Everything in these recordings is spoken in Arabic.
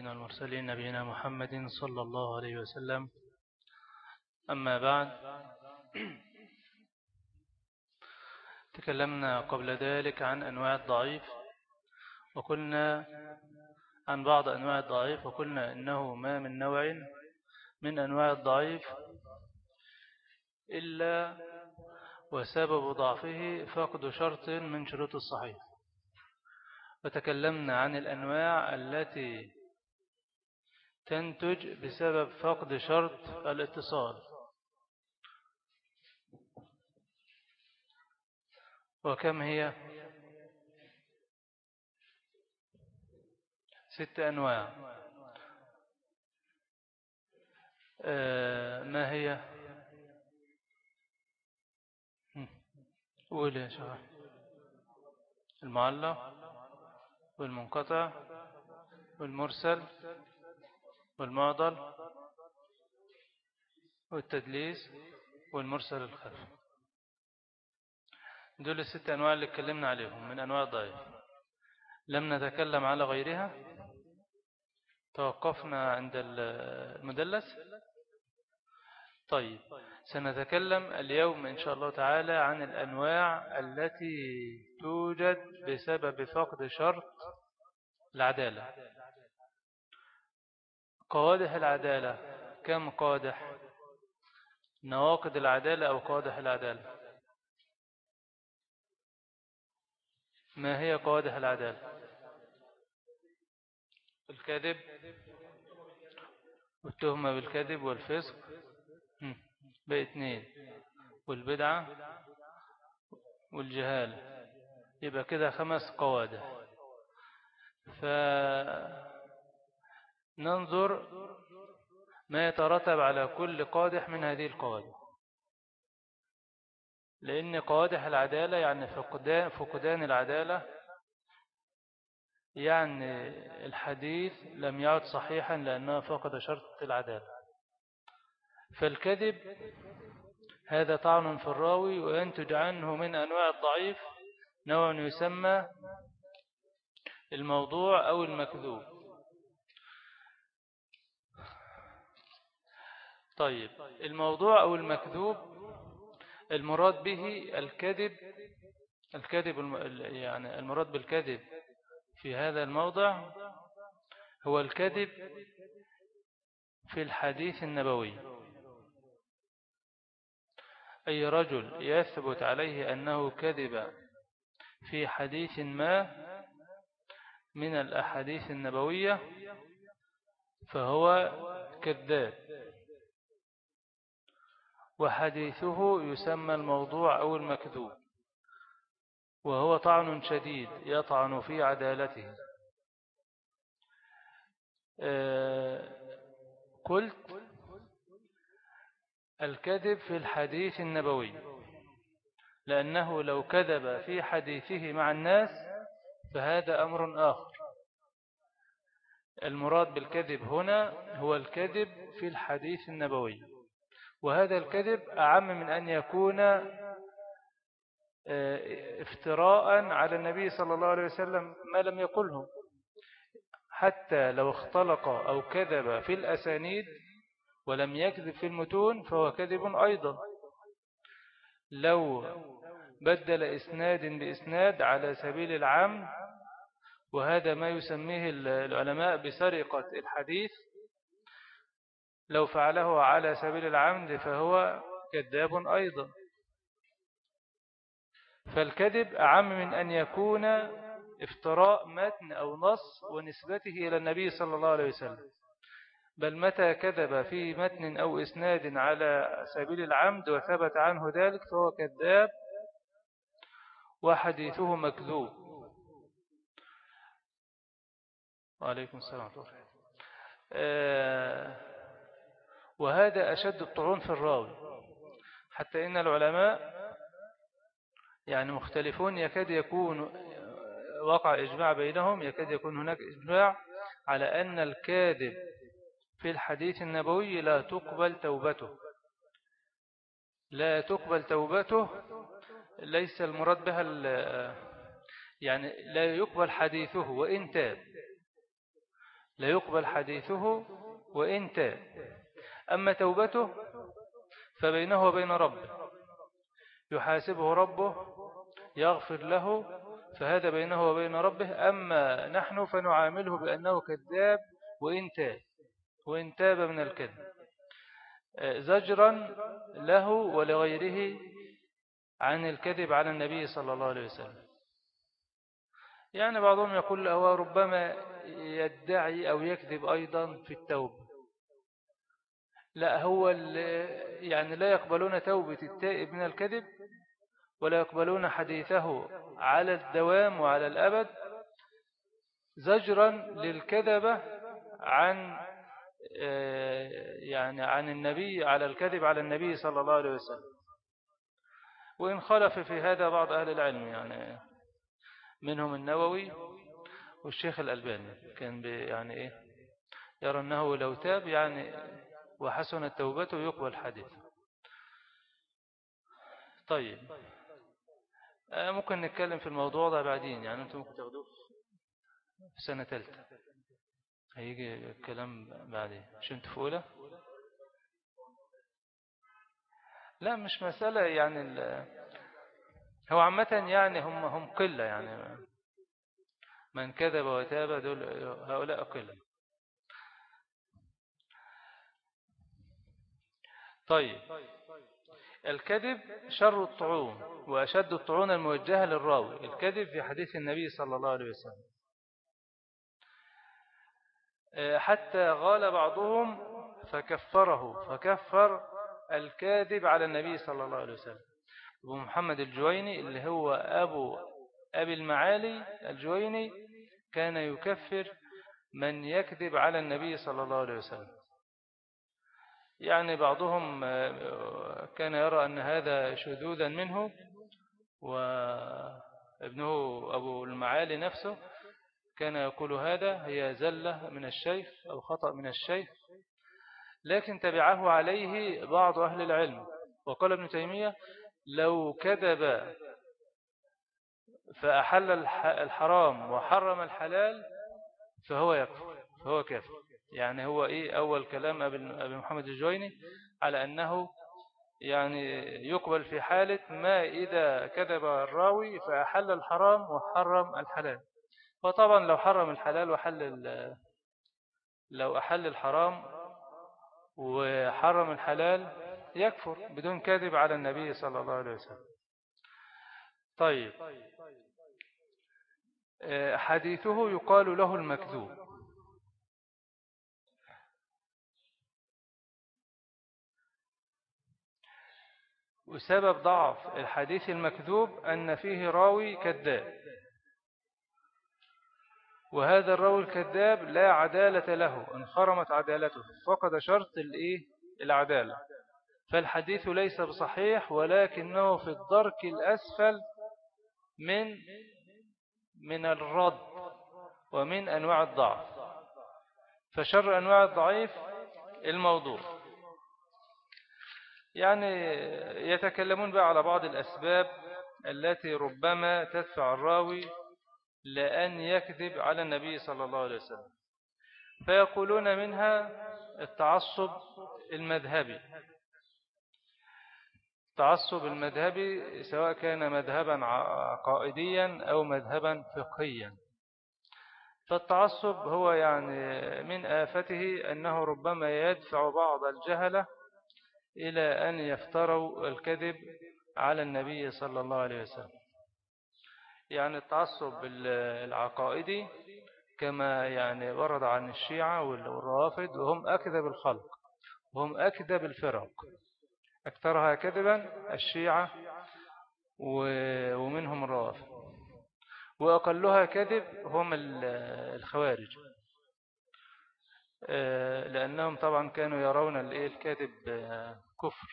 النبيين والمرسلين نبينا محمد صلى الله عليه وسلم. أما بعد تكلمنا قبل ذلك عن أنواع الضعيف وقلنا عن بعض أنواع الضعيف وقلنا إنه ما من نوع من أنواع الضعيف إلا وسبب ضعفه فقد شرط من شروط الصحيح. وتكلمنا عن الأنواع التي تنتج بسبب فقد شرط الاتصال. وكم هي؟ ست أنواع. آه، ما هي؟ قول يا المعلق والمنقطع والمرسل والمعضل والتدليس والمرسل الخلف. دول الست أنواع اللي اتكلمنا عليهم من أنواع الضعيف لم نتكلم على غيرها. توقفنا عند المدلس. طيب سنتكلم اليوم إن شاء الله تعالى عن الأنواع التي توجد بسبب فقد شرط العدالة. قوادح العدالة. كم قادح؟ نواقض العدالة أو قادح العدالة. ما هي قوادح العدالة؟ الكذب والتهمة بالكذب والفسق. باثنين والبدعة والجهال. يبقى كده خمس قوادح. فننظر ما يترتب على كل قادح من هذه القوادح. لأن قوادح العدالة يعني فقدان, فقدان العدالة يعني الحديث لم يعد صحيحا لأنه فقد شرط العدالة. فالكذب هذا طعن في الراوي وينتج عنه من أنواع الضعيف نوع يسمى الموضوع أو المكذوب. طيب الموضوع أو المكذوب المراد به الكذب الكذب يعني المراد بالكذب في هذا الموضع هو الكذب في الحديث النبوي. أي رجل يثبت عليه أنه كذب في حديث ما من الأحاديث النبوية فهو كذاب. وحديثه يسمى الموضوع أو المكذوب وهو طعن شديد يطعن في عدالته. آه، قلت الكذب في الحديث النبوي لأنه لو كذب في حديثه مع الناس فهذا أمر آخر. المراد بالكذب هنا هو الكذب في الحديث النبوي. وهذا الكذب أعم من أن يكون آه، افتراء على النبي صلى الله عليه وسلم ما لم يقله حتى لو اختلق أو كذب في الأسانيد ولم يكذب في المتون فهو كذب أيضا. لو بدل إسناد بإسناد على سبيل العام وهذا ما يسميه العلماء بسرقة الحديث لو فعله على سبيل العمد فهو كذاب أيضا. فالكذب أعم من أن يكون افتراء متن أو نص ونسبته إلى النبي صلى الله عليه وسلم. بل متى كذب في متن أو إسناد على سبيل العمد وثبت عنه ذلك فهو كذاب وحديثه مكذوب. وعليكم السلام آه، وهذا أشد الطعون في الراوي. حتى إن العلماء يعني مختلفون يكاد يكون وقع إجماع بينهم يكاد يكون هناك إجماع على أن الكاذب في الحديث النبوي لا تقبل توبته. لا تقبل توبته ليس المراد بها يعني لا يقبل حديثه وإن تاب. لا يقبل حديثه وإن تاب. أما توبته فبينه وبين ربه يحاسبه ربه يغفر له فهذا بينه وبين ربه. أما نحن فنعامله بأنه كذاب وإن تاب وإن تاب من الكذب. زجرا له ولغيره عن الكذب على النبي صلى الله عليه وسلم. يعني بعضهم يقول هو ربما يدعي أو يكذب أيضا في التوبة. لا هو يعني لا يقبلون توبة التائب من الكذب ولا يقبلون حديثه على الدوام وعلى الأبد زجرا للكذبة عن يعني عن النبي على الكذب على النبي صلى الله عليه وسلم. وإن خلف في هذا بعض أهل العلم يعني منهم النووي والشيخ الألباني كان يعني إيه يرى أنه لو تاب يعني وحسن توبته يقبل حديث طيب. آه، ممكن نتكلم في الموضوع ده بعدين يعني أنتم ممكن تاخدوه في سنة ثالثة هيجي الكلام بعدين. مش انت في أولى؟ لا مش مسألة يعني هو عامة يعني هم هم قلة يعني. من كذب وتاب دول هؤلاء قلة. طيب. الكذب شر الطعون وأشد الطعون الموجهة للراوي. الكذب في حديث النبي صلى الله عليه وسلم. آه، حتى غال بعضهم فكفره. فكفر الكاذب على النبي صلى الله عليه وسلم. أبو محمد الجويني اللي هو أبو أبي المعالي الجويني كان يكفر من يكذب على النبي صلى الله عليه وسلم. يعني بعضهم آه، كان يرى أن هذا شذوذا منه وابنه أبو المعالي نفسه كان يقول هذا هي زلة من الشيخ أو خطأ من الشيخ لكن تبعه عليه بعض أهل العلم. وقال ابن تيمية لو كذب فأحل الحرام وحرم الحلال فهو يكفر فهو كافر. يعني هو إيه أول كلام أبي محمد الجويني على أنه يعني يقبل في حالة ما إذا كذب الراوي فأحل الحرام وحرم الحلال. وطبعا لو حرم الحلال وحل لو أحل الحرام وحرم الحلال يكفر بدون كذب على النبي صلى الله عليه وسلم. طيب. حديثه يقال له المكذوب. وسبب ضعف الحديث المكذوب أن فيه راوي كذاب. وهذا الراوي الكذاب لا عدالة له انخرمت عدالته. فقد شرط الإيه؟ العدالة. فالحديث ليس بصحيح ولكنه في الدرك الأسفل من من الرد ومن أنواع الضعف. فشر أنواع الضعيف الموضوع. يعني يتكلمون بقى على بعض الأسباب التي ربما تدفع الراوي لأن يكذب على النبي صلى الله عليه وسلم. فيقولون منها التعصب المذهبي. التعصب المذهبي سواء كان مذهبا عقائديا أو مذهبا فقهيا. فالتعصب هو يعني من آفته أنه ربما يدفع بعض الجهلة إلى أن يفتروا الكذب على النبي صلى الله عليه وسلم. يعني التعصب العقائدي كما يعني ورد عن الشيعة والروافد وهم أكذب الخلق وهم أكذب الفرق. أكثرها كذبا الشيعة ومنهم الروافد. وأقلها كذب هم الخوارج. آه، لأنهم طبعا كانوا يرون الكذب كفر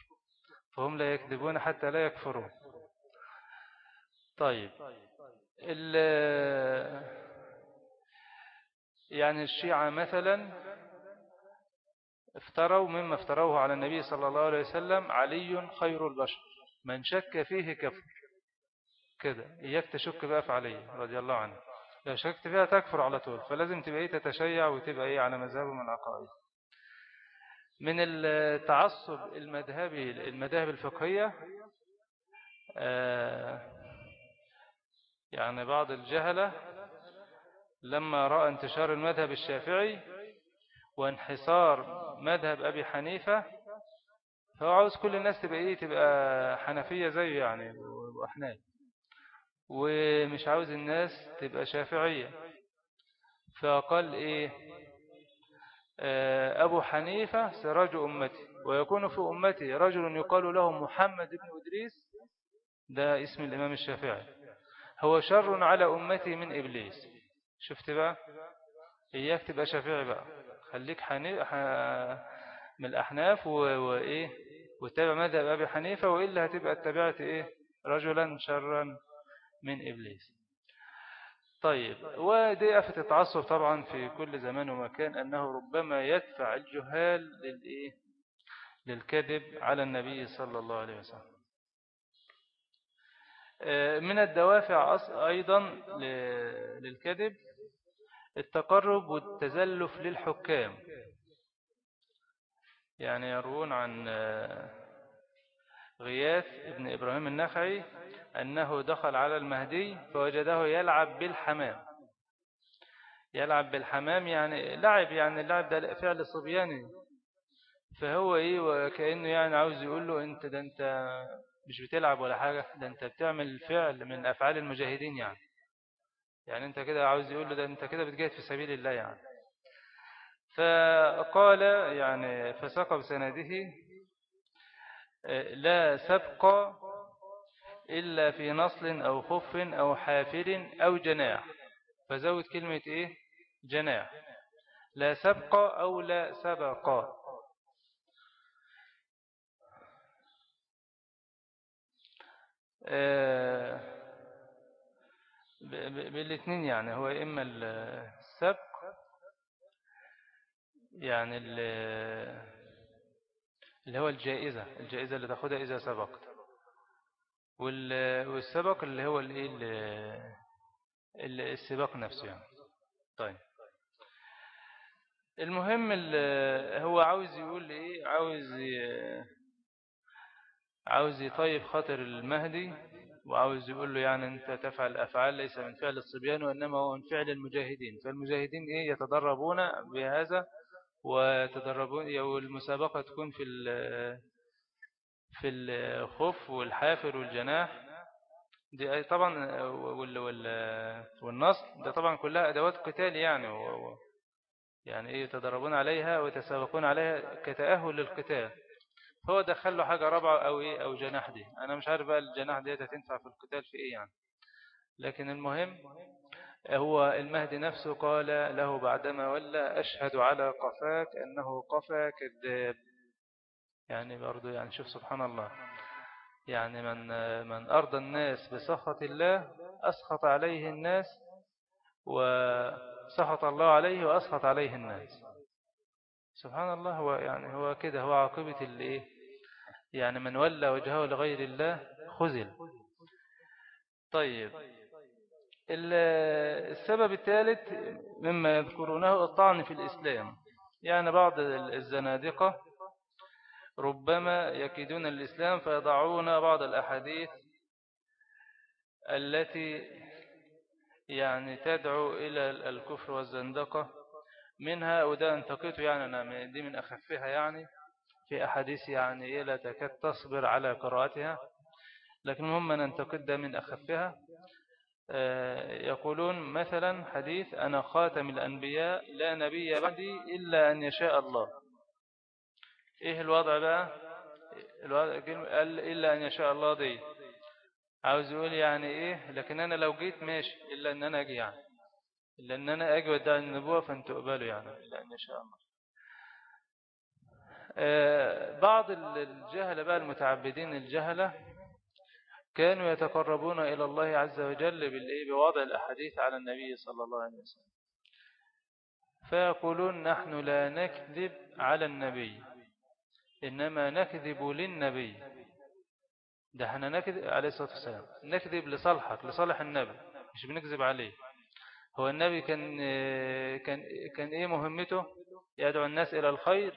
فهم لا يكذبون حتى لا يكفرون. طيب يعني الشيعة مثلا افتروا مما افتروه على النبي صلى الله عليه وسلم علي خير البشر من شك فيه كفر. كده إياك تشك بقى في علي رضي الله عنه. لو شكت فيها تكفر على طول فلازم تبقى إيه تتشيع وتبقى إيه على مذهبه من العقائد من التعصب المذهبي المذاهب الفقهية آه، يعني بعض الجهلة لما رأى انتشار المذهب الشافعي وانحصار مذهب أبي حنيفة فهو عاوز كل الناس تبقى إيه تبقى حنفية زيه يعني وأحناف ومش عاوز الناس تبقى شافعية. فقال إيه أبو حنيفة سراج أمتي ويكون في أمتي رجل يقال له محمد بن إدريس. ده اسم الإمام الشافعي. هو شر على أمتي من إبليس. شفت بقى؟ إياك تبقى شافعي بقى. خليك حني... من الأحناف وإيه؟ وتابع مذهب أبي حنيفة وإلا هتبقى اتبعت إيه؟ رجلا شرا من إبليس. طيب ودي أفة التعصب طبعا في كل زمان ومكان أنه ربما يدفع الجهال للإيه؟ للكذب على النبي صلى الله عليه وسلم. آه، من الدوافع أيضا للكذب التقرب والتزلف للحكام. يعني يروون عن آه، غياث ابن إبراهيم النخعي أنه دخل على المهدي فوجده يلعب بالحمام. يلعب بالحمام يعني لعب يعني اللعب ده فعل صبياني. فهو إيه وكأنه يعني عاوز يقول له أنت ده أنت مش بتلعب ولا حاجة ده أنت بتعمل فعل من أفعال المجاهدين يعني. يعني أنت كده عاوز يقول له ده أنت كده بتجاهد في سبيل الله يعني. فقال يعني فسق بسنده لا سبق إلا في نصل أو خف أو حافر أو جناح. فزود كلمة إيه؟ جناح. لا سبق أو لا سبق. آه، بالاثنين يعني هو إما السبق يعني اللي هو الجائزة الجائزة اللي تاخدها إذا سبقت والسبق اللي هو الايه السباق نفسه يعني. طيب. المهم هو عاوز يقول إيه؟ عاوز عاوز يطيب خاطر المهدي وعاوز يقول له يعني أنت تفعل أفعال ليس من فعل الصبيان وإنما هو من فعل المجاهدين. فالمجاهدين إيه؟ يتدربون بهذا وتدربون والمسابقة تكون في في الخف والحافر والجناح. دي طبعا والنصر ده طبعا كلها أدوات قتال يعني يعني إيه يتدربون عليها ويتسابقون عليها كتأهل للقتال. هو دخل له حاجة رابعة أو إيه أو جناح دي. أنا مش عارف بقى الجناح دي تنفع في القتال في إيه يعني. لكن المهم هو المهدي نفسه قال له بعدما ولا أشهد على قفاك أنه قفا كذاب. يعني برضو يعني شوف سبحان الله. يعني من من أرضى الناس بسخط الله أسخط عليه الناس وسخط الله عليه وأسخط عليه الناس. سبحان الله هو يعني هو كده هو عاقبة الإيه؟ يعني من ولى وجهه لغير الله خزل طيب. السبب الثالث مما يذكرونه الطعن في الإسلام. يعني بعض الزنادقة ربما يكيدون الإسلام فيضعون بعض الأحاديث التي يعني تدعو إلى الكفر والزندقة. منها وده انتقيته يعني أنا دي من أخفها يعني في أحاديث يعني إيه لا تكاد تصبر على قراءتها لكن هم ننتقد من أخفها. يقولون مثلا حديث أنا خاتم الأنبياء لا نبي بعدي إلا أن يشاء الله. إيه الوضع بقى؟ الوضع قال إلا أن يشاء الله دي. عاوز يقول يعني إيه؟ لكن أنا لو جيت ماشي إلا أن أنا أجي يعني. إلا أن أنا أجي ودعي النبوة فأنتوا قبلوا يعني. إلا أن يشاء الله. آه، بعض الجهلة بقى المتعبدين الجهلة كانوا يتقربون إلى الله عز وجل بوضع الأحاديث على النبي صلى الله عليه وسلم. فيقولون نحن لا نكذب على النبي إنما نكذب للنبي. ده إحنا نكذب عليه الصلاة والسلام نكذب لصالحك لصالح النبي مش بنكذب عليه. هو النبي كان كان كان إيه مهمته؟ يدعو الناس إلى الخير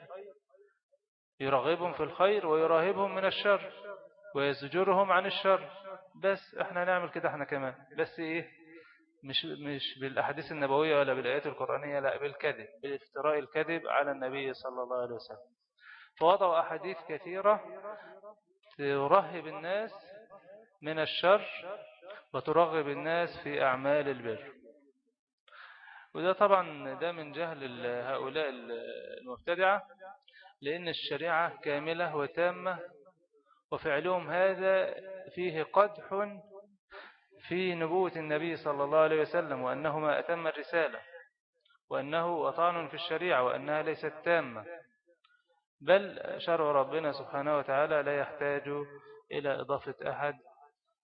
يرغبهم في الخير ويراهبهم من الشر. ويزجرهم عن الشر. بس إحنا نعمل كده إحنا كمان. بس إيه؟ مش مش بالأحاديث النبوية ولا بالآيات القرآنية لا بالكذب بافتراء الكذب على النبي صلى الله عليه وسلم. فوضعوا أحاديث كثيرة ترهب الناس من الشر وترغب الناس في أعمال البر. وده طبعا ده من جهل هؤلاء المبتدعة لأن الشريعة كاملة وتامة وفعلهم هذا فيه قدح في نبوة النبي صلى الله عليه وسلم وأنه ما أتم الرسالة وأنه أطعن في الشريعة وأنها ليست تامة. بل شرع ربنا سبحانه وتعالى لا يحتاج إلى إضافة أحد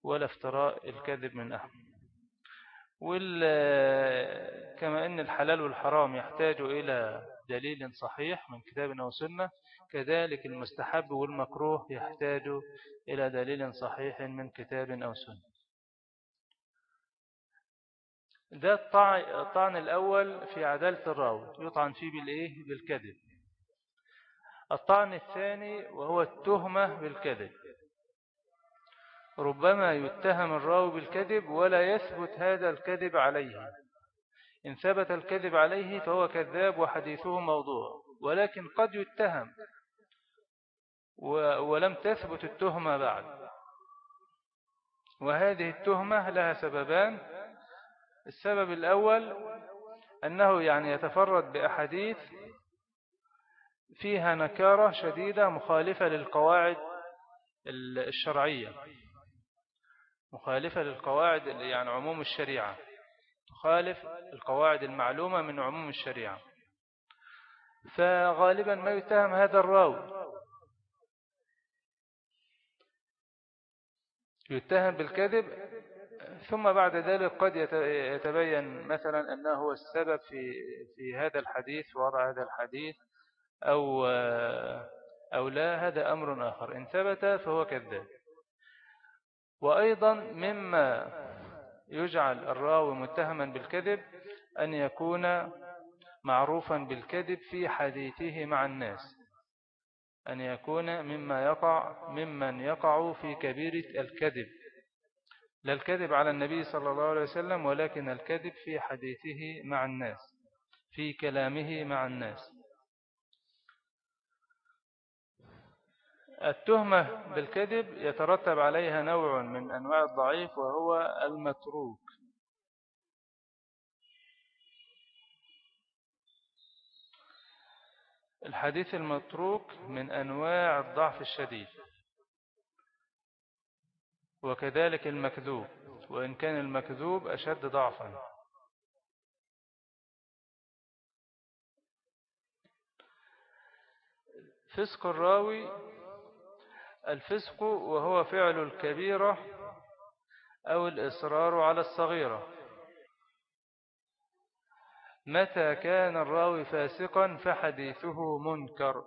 ولا افتراء الكذب من أحد. كما أن الحلال والحرام يحتاج إلى دليل صحيح من كتاب أو سنة كذلك المستحب والمكروه يحتاج إلى دليل صحيح من كتاب أو سنة. ده الطعن الأول في عدالة الراوي يطعن فيه بالإيه؟ بالكذب. الطعن الثاني وهو التهمة بالكذب. ربما يتهم الراوي بالكذب ولا يثبت هذا الكذب عليه. إن ثبت الكذب عليه فهو كذاب وحديثه موضوع ولكن قد يتهم. ولم تثبت التهمة بعد. وهذه التهمة لها سببان. السبب الأول أنه يعني يتفرد بأحاديث فيها نكارة شديدة مخالفة للقواعد الشرعية. مخالفة للقواعد يعني عموم الشريعة. تخالف القواعد المعلومة من عموم الشريعة. فغالبا ما يتهم هذا الراوي. يتهم بالكذب ثم بعد ذلك قد يتبين مثلا أنه هو السبب في في هذا الحديث وضع هذا الحديث أو أو لا هذا أمر آخر. إن ثبت فهو كذاب. وأيضا مما يجعل الراوي متهما بالكذب أن يكون معروفا بالكذب في حديثه مع الناس. أن يكون مما يقع ممن يقع في كبيرة الكذب. لا الكذب على النبي صلى الله عليه وسلم ولكن الكذب في حديثه مع الناس في كلامه مع الناس. التهمة بالكذب يترتب عليها نوع من أنواع الضعيف وهو المتروك. الحديث المتروك من أنواع الضعف الشديد وكذلك المكذوب وإن كان المكذوب أشد ضعفا. فسق الراوي الفسق وهو فعل الكبيرة أو الإصرار على الصغيرة. متى كان الراوي فاسقا فحديثه منكر.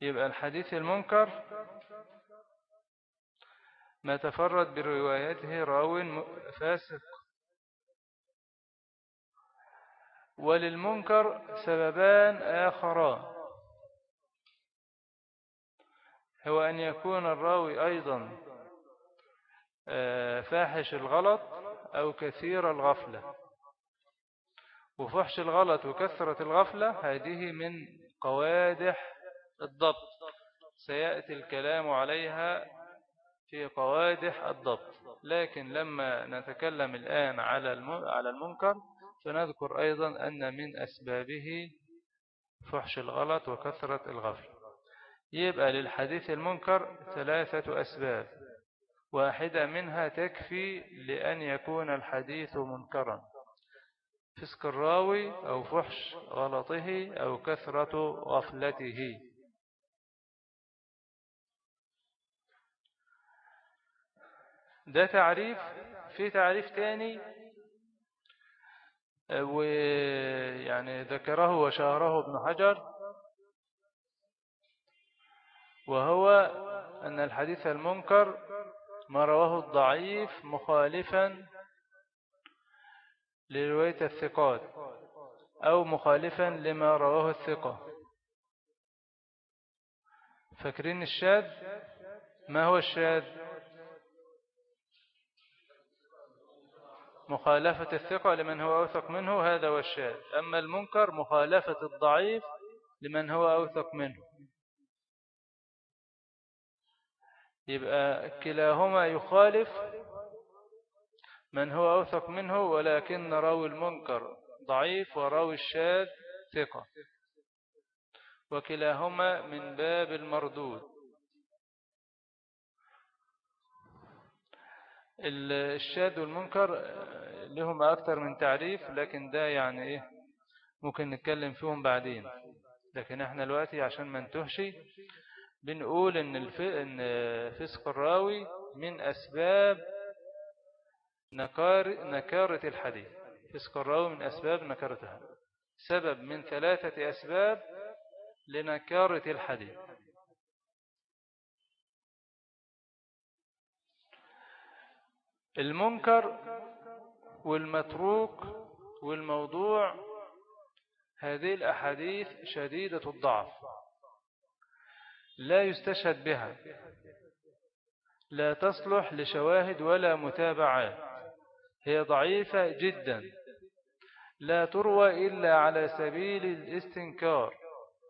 يبقى الحديث المنكر ما تفرد بروايته راو فاسق. وللمنكر سببان آخران. هو أن يكون الراوي أيضا آه، فاحش الغلط أو كثير الغفلة. وفحش الغلط وكثرة الغفلة هذه من قوادح الضبط. سيأتي الكلام عليها في قوادح الضبط. لكن لما نتكلم الآن على المنكر فنذكر أيضا أن من أسبابه فحش الغلط وكثرة الغفلة. يبقى للحديث المنكر ثلاثة أسباب. واحدة منها تكفي لأن يكون الحديث منكرا. فسق الراوي أو فحش غلطه أو كثرة غفلته. ده تعريف في تعريف تاني ويعني ذكره وشهره ابن حجر وهو أن الحديث المنكر ما رواه الضعيف مخالفا لرواية الثقات أو مخالفا لما رواه الثقة. فاكرين الشاذ؟ ما هو الشاذ؟ مخالفة الثقة لمن هو أوثق منه هذا هو الشاذ. أما المنكر مخالفة الضعيف لمن هو أوثق منه. يبقى كلاهما يخالف من هو أوثق منه ولكن راوي المنكر ضعيف وراوي الشاذ ثقة. وكلاهما من باب المردود. الشاذ والمنكر لهم أكثر من تعريف لكن ده يعني إيه؟ ممكن نتكلم فيهم بعدين. لكن إحنا دلوقتي عشان ما نتهش بنقول الف... إن فسق الراوي من أسباب نكار... نكارة الحديث. فسق الراوي من أسباب نكارتها. سبب من ثلاثة أسباب لنكارة الحديث. المنكر والمتروك والموضوع هذه الأحاديث شديدة الضعف. لا يستشهد بها. لا تصلح لشواهد ولا متابعات هي ضعيفة جدا. لا تروى إلا على سبيل الاستنكار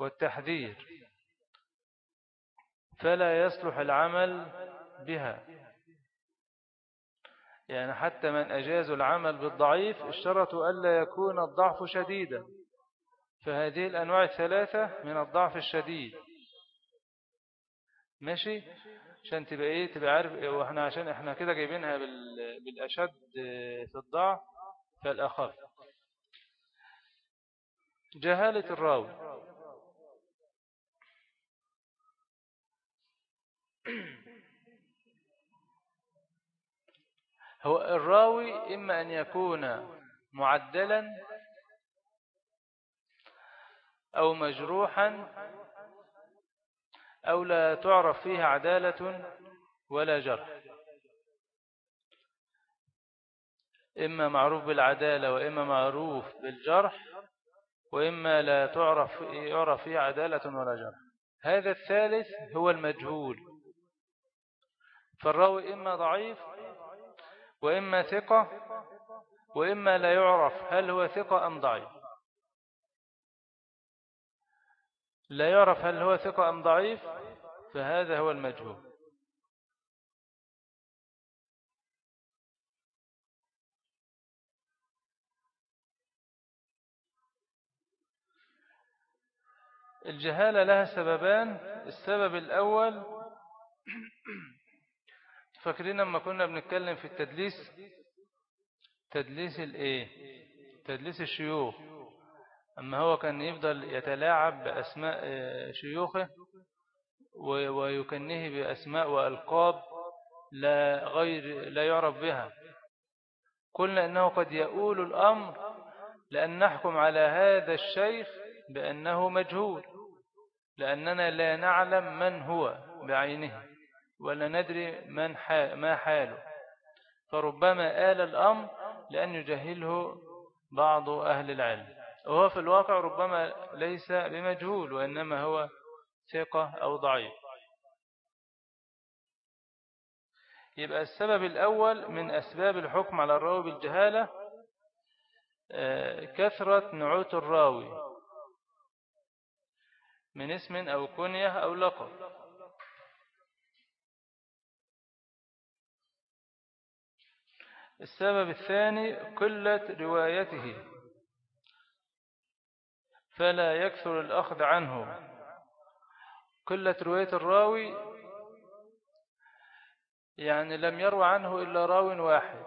والتحذير. فلا يصلح العمل بها. يعني حتى من أجازوا العمل بالضعيف اشترطوا ألا يكون الضعف شديدا. فهذه الأنواع الثلاثة من الضعف الشديد. ماشي؟ عشان تبقى إيه تبقى عارف وإحنا عشان إحنا كده جايبينها بالأشد في الضعف فالأخف جهالة الراوي. هو الراوي إما أن يكون معدلا أو مجروحا أو لا تعرف فيه عدالة ولا جرح. إما معروف بالعدالة وإما معروف بالجرح وإما لا تعرف يعرف فيه عدالة ولا جرح. هذا الثالث هو المجهول. فالراوي إما ضعيف وإما ثقة وإما لا يعرف هل هو ثقة أم ضعيف. لا يعرف هل هو ثقة أم ضعيف فهذا هو المجهول. الجهالة لها سببان. السبب الأول فاكرين لما كنا بنتكلم في التدليس؟ تدليس الإيه؟ تدليس الشيوخ. أما هو كان يفضل يتلاعب بأسماء شيوخه ويكنه بأسماء وألقاب لا, غير لا يعرف بها. قلنا أنه قد يؤول الأمر لأن نحكم على هذا الشيخ بأنه مجهول لأننا لا نعلم من هو بعينه ولا ندري من حال ما حاله. فربما آل الأمر لأن يجهله بعض أهل العلم. وهو في الواقع ربما ليس بمجهول وإنما هو ثقة أو ضعيف. يبقى السبب الأول من أسباب الحكم على الراوي بالجهالة آه، كثرة نعوت الراوي من اسم أو كنية أو لقب. السبب الثاني قلة روايته. فلا يكثر الأخذ عنه. قلة رواية الراوي يعني لم يروى عنه إلا راو واحد.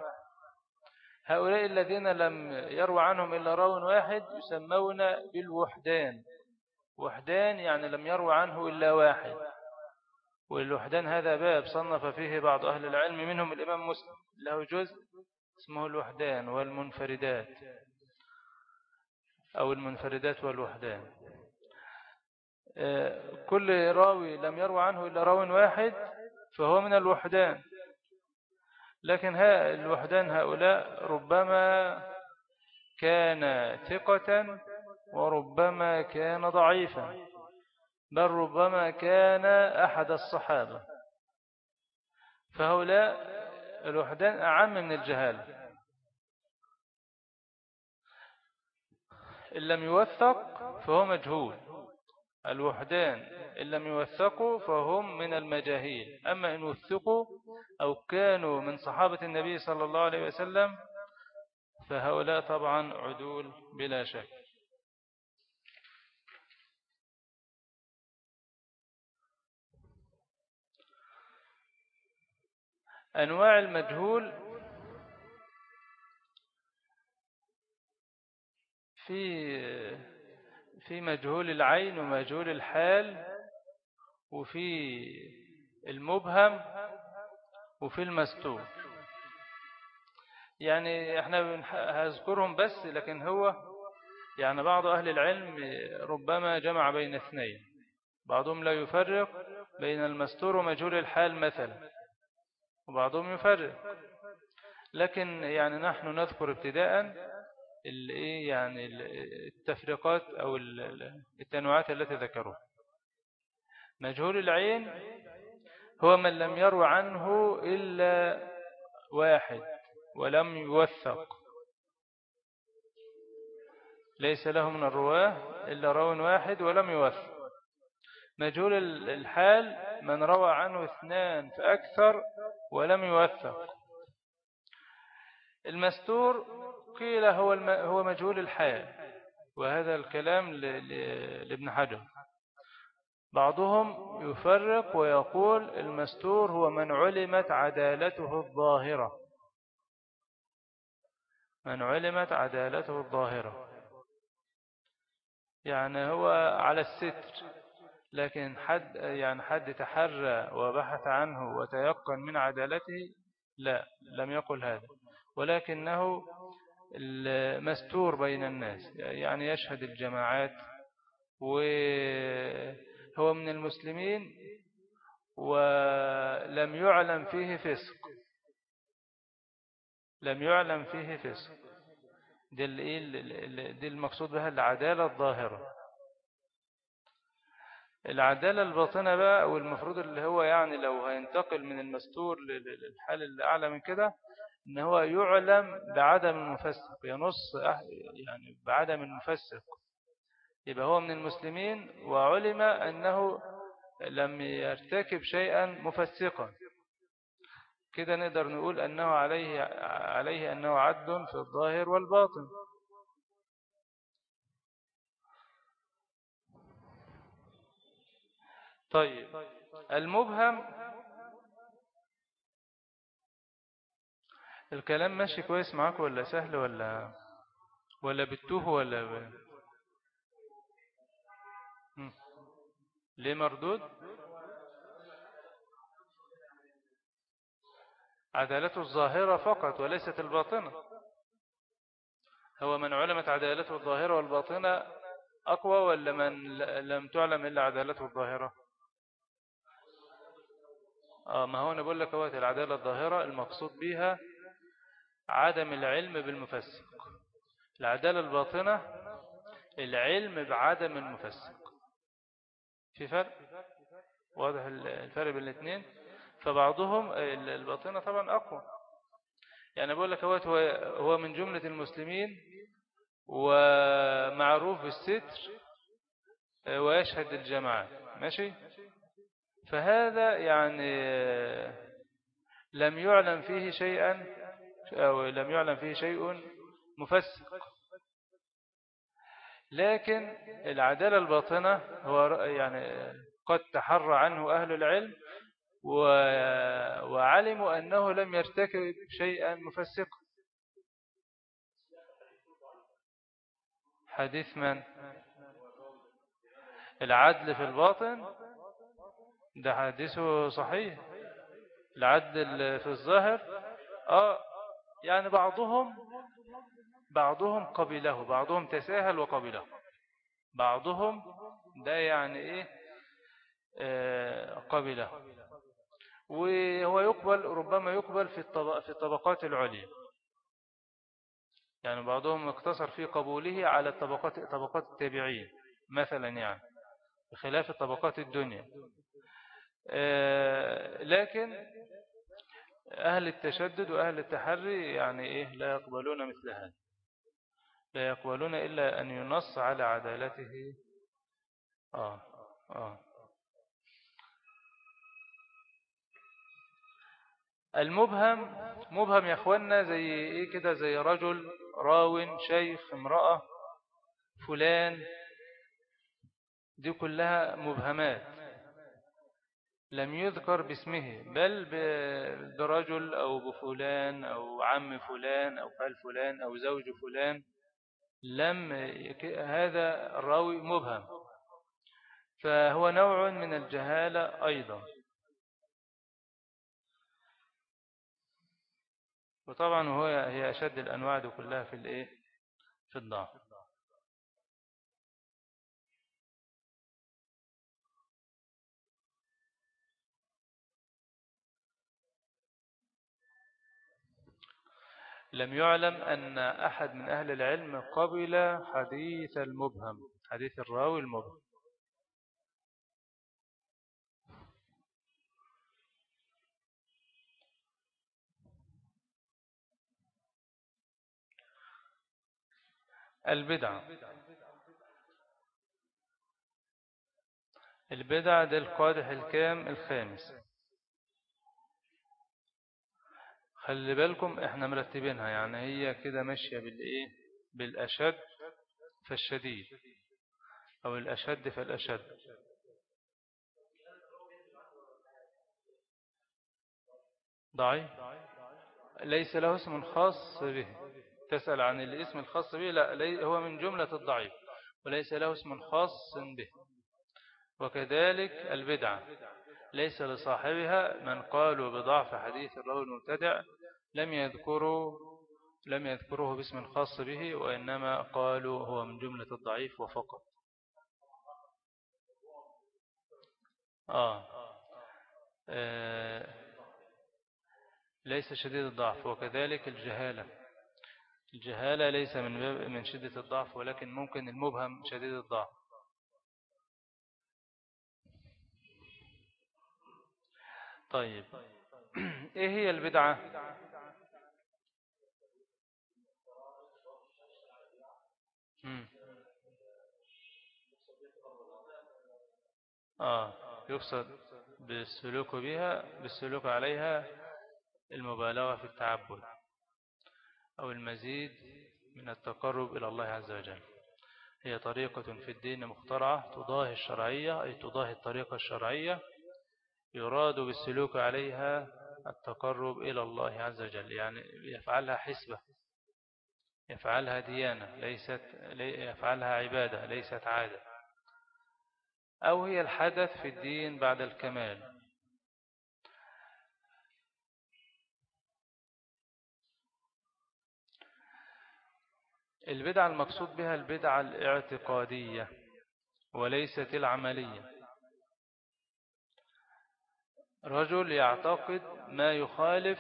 هؤلاء الذين لم يروى عنهم إلا راو واحد يسمون بالوحدان. وحدان يعني لم يروى عنه إلا واحد. والوحدان هذا باب صنف فيه بعض أهل العلم منهم الإمام مسلم. له جزء اسمه الوحدان والمنفردات. أو المنفردات والوحدان. آه، كل راوي لم يروى عنه إلا راو واحد فهو من الوحدان. لكن ها الوحدان هؤلاء ربما كان ثقة وربما كان ضعيفا بل ربما كان أحد الصحابة. فهؤلاء الوحدان أعم من الجهالة. إن لم يوثق فهو مجهول. الوحدان إن لم يوثقوا فهم من المجاهيل. أما إن وثقوا أو كانوا من صحابة النبي صلى الله عليه وسلم فهؤلاء طبعا عدول بلا شك. أنواع المجهول في في مجهول العين ومجهول الحال وفي المبهم وفي المستور. يعني إحنا هذكرهم بس لكن هو يعني بعض أهل العلم ربما جمع بين اثنين. بعضهم لا يفرق بين المستور ومجهول الحال مثلا وبعضهم يفرق. لكن يعني نحن نذكر ابتداء يعني التفريقات أو التنوعات التي ذكروها. مجهول العين هو من لم يروى عنه إلا واحد ولم يوثق. ليس له من الرواة إلا رو واحد ولم يوثق. مجهول الحال من روى عنه اثنان فأكثر ولم يوثق. المستور قيل هو هو مجهول الحال وهذا الكلام لابن حجر. بعضهم يفرق ويقول المستور هو من علمت عدالته الظاهرة. من علمت عدالته الظاهرة. يعني هو على الستر لكن حد يعني حد تحرى وبحث عنه وتيقن من عدالته لا لم يقل هذا. ولكنه المستور بين الناس يعني يشهد الجماعات وهو من المسلمين ولم يعلم فيه فسق. لم يعلم فيه فسق. دي المقصود بها العدالة الظاهرة. العدالة الباطنة بقى أو المفروض اللي هو يعني لو هينتقل من المستور للحال اللي أعلى من كده إن هو يعلم بعدم المفسق ينص يعني بعدم المفسق. يبقى هو من المسلمين وعلم أنه لم يرتكب شيئا مفسقا. كده نقدر نقول أنه عليه, عليه أنه عد في الظاهر والباطن. طيب المبهم الكلام ماشي كويس معاك ولا سهل ولا ولا بتوه ولا ب... ليه مردود؟ عدالته الظاهرة فقط وليست الباطنة. هو من علمت عدالته الظاهرة والباطنة أقوى ولا من لم تعلم إلا عدالته الظاهرة؟ آه ما هو أنا بقول لك هو العدالة الظاهرة المقصود بها عدم العلم بالمفسق. العدالة الباطنة العلم بعدم المفسق. في فرق؟ واضح الفرق بين الاثنين فبعضهم الباطنة طبعا أقوى. يعني بقول لك هو هو من جملة المسلمين ومعروف بالستر ويشهد الجماعة ماشي؟ فهذا يعني لم يعلم فيه شيئا أو لم يعلم فيه شيء مفسق. لكن العدالة الباطنة هو يعني قد تحرى عنه أهل العلم وعلموا أنه لم يرتكب شيئا مفسقا حديث من؟ العدل في الباطن؟ ده حديثه صحيح. العدل في الظاهر؟ آه. يعني بعضهم بعضهم قبله بعضهم تساهل وقبله. بعضهم ده يعني إيه؟ آه قبله. وهو يقبل ربما يقبل في في الطبقات العليا. يعني بعضهم اقتصر في قبوله على الطبقات طبقات التابعين مثلا يعني بخلاف الطبقات الدنيا. آه، لكن أهل التشدد وأهل التحري يعني إيه لا يقبلون مثل هذا. لا يقبلون إلا أن ينص على عدالته. آه آه. المبهم مبهم يا أخوانا زي إيه كده زي رجل راو شيخ امرأة فلان. دي كلها مبهمات. لم يذكر باسمه بل برجل أو بفلان أو عم فلان أو خال فلان أو زوج فلان لم هذا الراوي مبهم. فهو نوع من الجهالة أيضا. وطبعا هو هي أشد الأنواع دي كلها في الإيه؟ في الضعف. لم يعلم أن أحد من أهل العلم قبل حديث المبهم حديث الراوي المبهم. البدعة البدعة ده القادح الكام؟ الخامس. خلي بالكم إحنا مرتبينها يعني هي كده ماشية بالإيه؟ بالأشد فالشديد أو الأشد فالأشد. ضعيف؟ ليس له اسم خاص به. تسأل عن الاسم الخاص به؟ لا هو من جملة الضعيف. وليس له اسم خاص به. وكذلك البدعة ليس لصاحبها من قالوا بضعف حديث الراوي المبتدع لم يذكروا لم يذكروه باسم خاص به وإنما قالوا هو من جملة الضعيف وفقط. آه. آه. ليس شديد الضعف وكذلك الجهالة. الجهالة ليس من من شدة الضعف ولكن ممكن المبهم شديد الضعف. طيب. إيه هي البدعة؟ آه يقصد بالسلوك بها بالسلوك عليها المبالغة في التعبد أو المزيد من التقرب إلى الله عز وجل. هي طريقة في الدين مخترعة تضاهي الشرعية أي تضاهي الطريقة الشرعية. يراد بالسلوك عليها التقرب إلى الله عز وجل يعني يفعلها حسبة. يفعلها ديانة ليست يفعلها عبادة ليست عادة. أو هي الحدث في الدين بعد الكمال. البدعة المقصود بها البدعة الاعتقادية وليست العملية. رجل يعتقد ما يخالف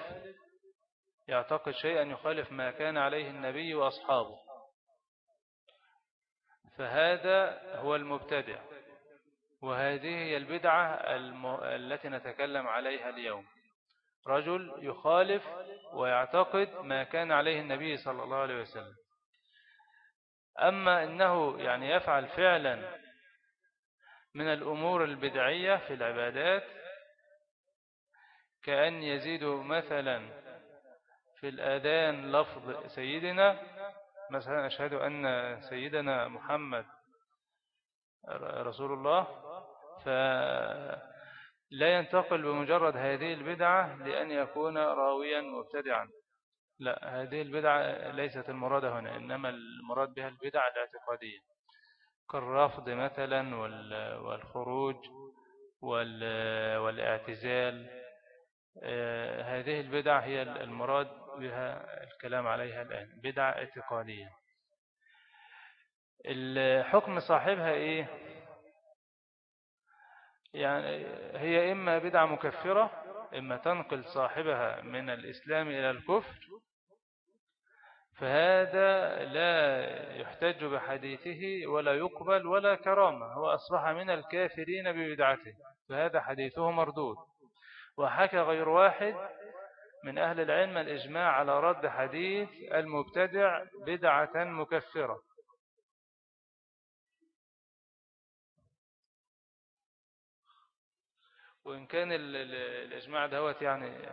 يعتقد شيئا يخالف ما كان عليه النبي وأصحابه. فهذا هو المبتدع وهذه هي البدعة التي نتكلم عليها اليوم. رجل يخالف ويعتقد ما كان عليه النبي صلى الله عليه وسلم. أما إنه يعني يفعل فعلا من الأمور البدعية في العبادات كأن يزيد مثلا في الآذان لفظ سيدنا مثلا أشهد أن سيدنا محمد رسول الله. فلا ينتقل بمجرد هذه البدعة لأن يكون راويا مبتدعا. لا هذه البدعة ليست المرادة هنا إنما المراد بها البدعة الاعتقادية. كالرفض مثلا والخروج والاعتزال. آه، هذه البدع هي المراد بها الكلام عليها الآن. بدع اعتقادية. الحكم صاحبها إيه؟ يعني هي إما بدعة مكفرة إما تنقل صاحبها من الإسلام إلى الكفر فهذا لا يحتج بحديثه ولا يقبل ولا كرامة. هو أصبح من الكافرين ببدعته فهذا حديثه مردود. وحكى غير واحد من أهل العلم الإجماع على رد حديث المبتدع بدعة مكفرة. وإن كان الإجماع دهوت يعني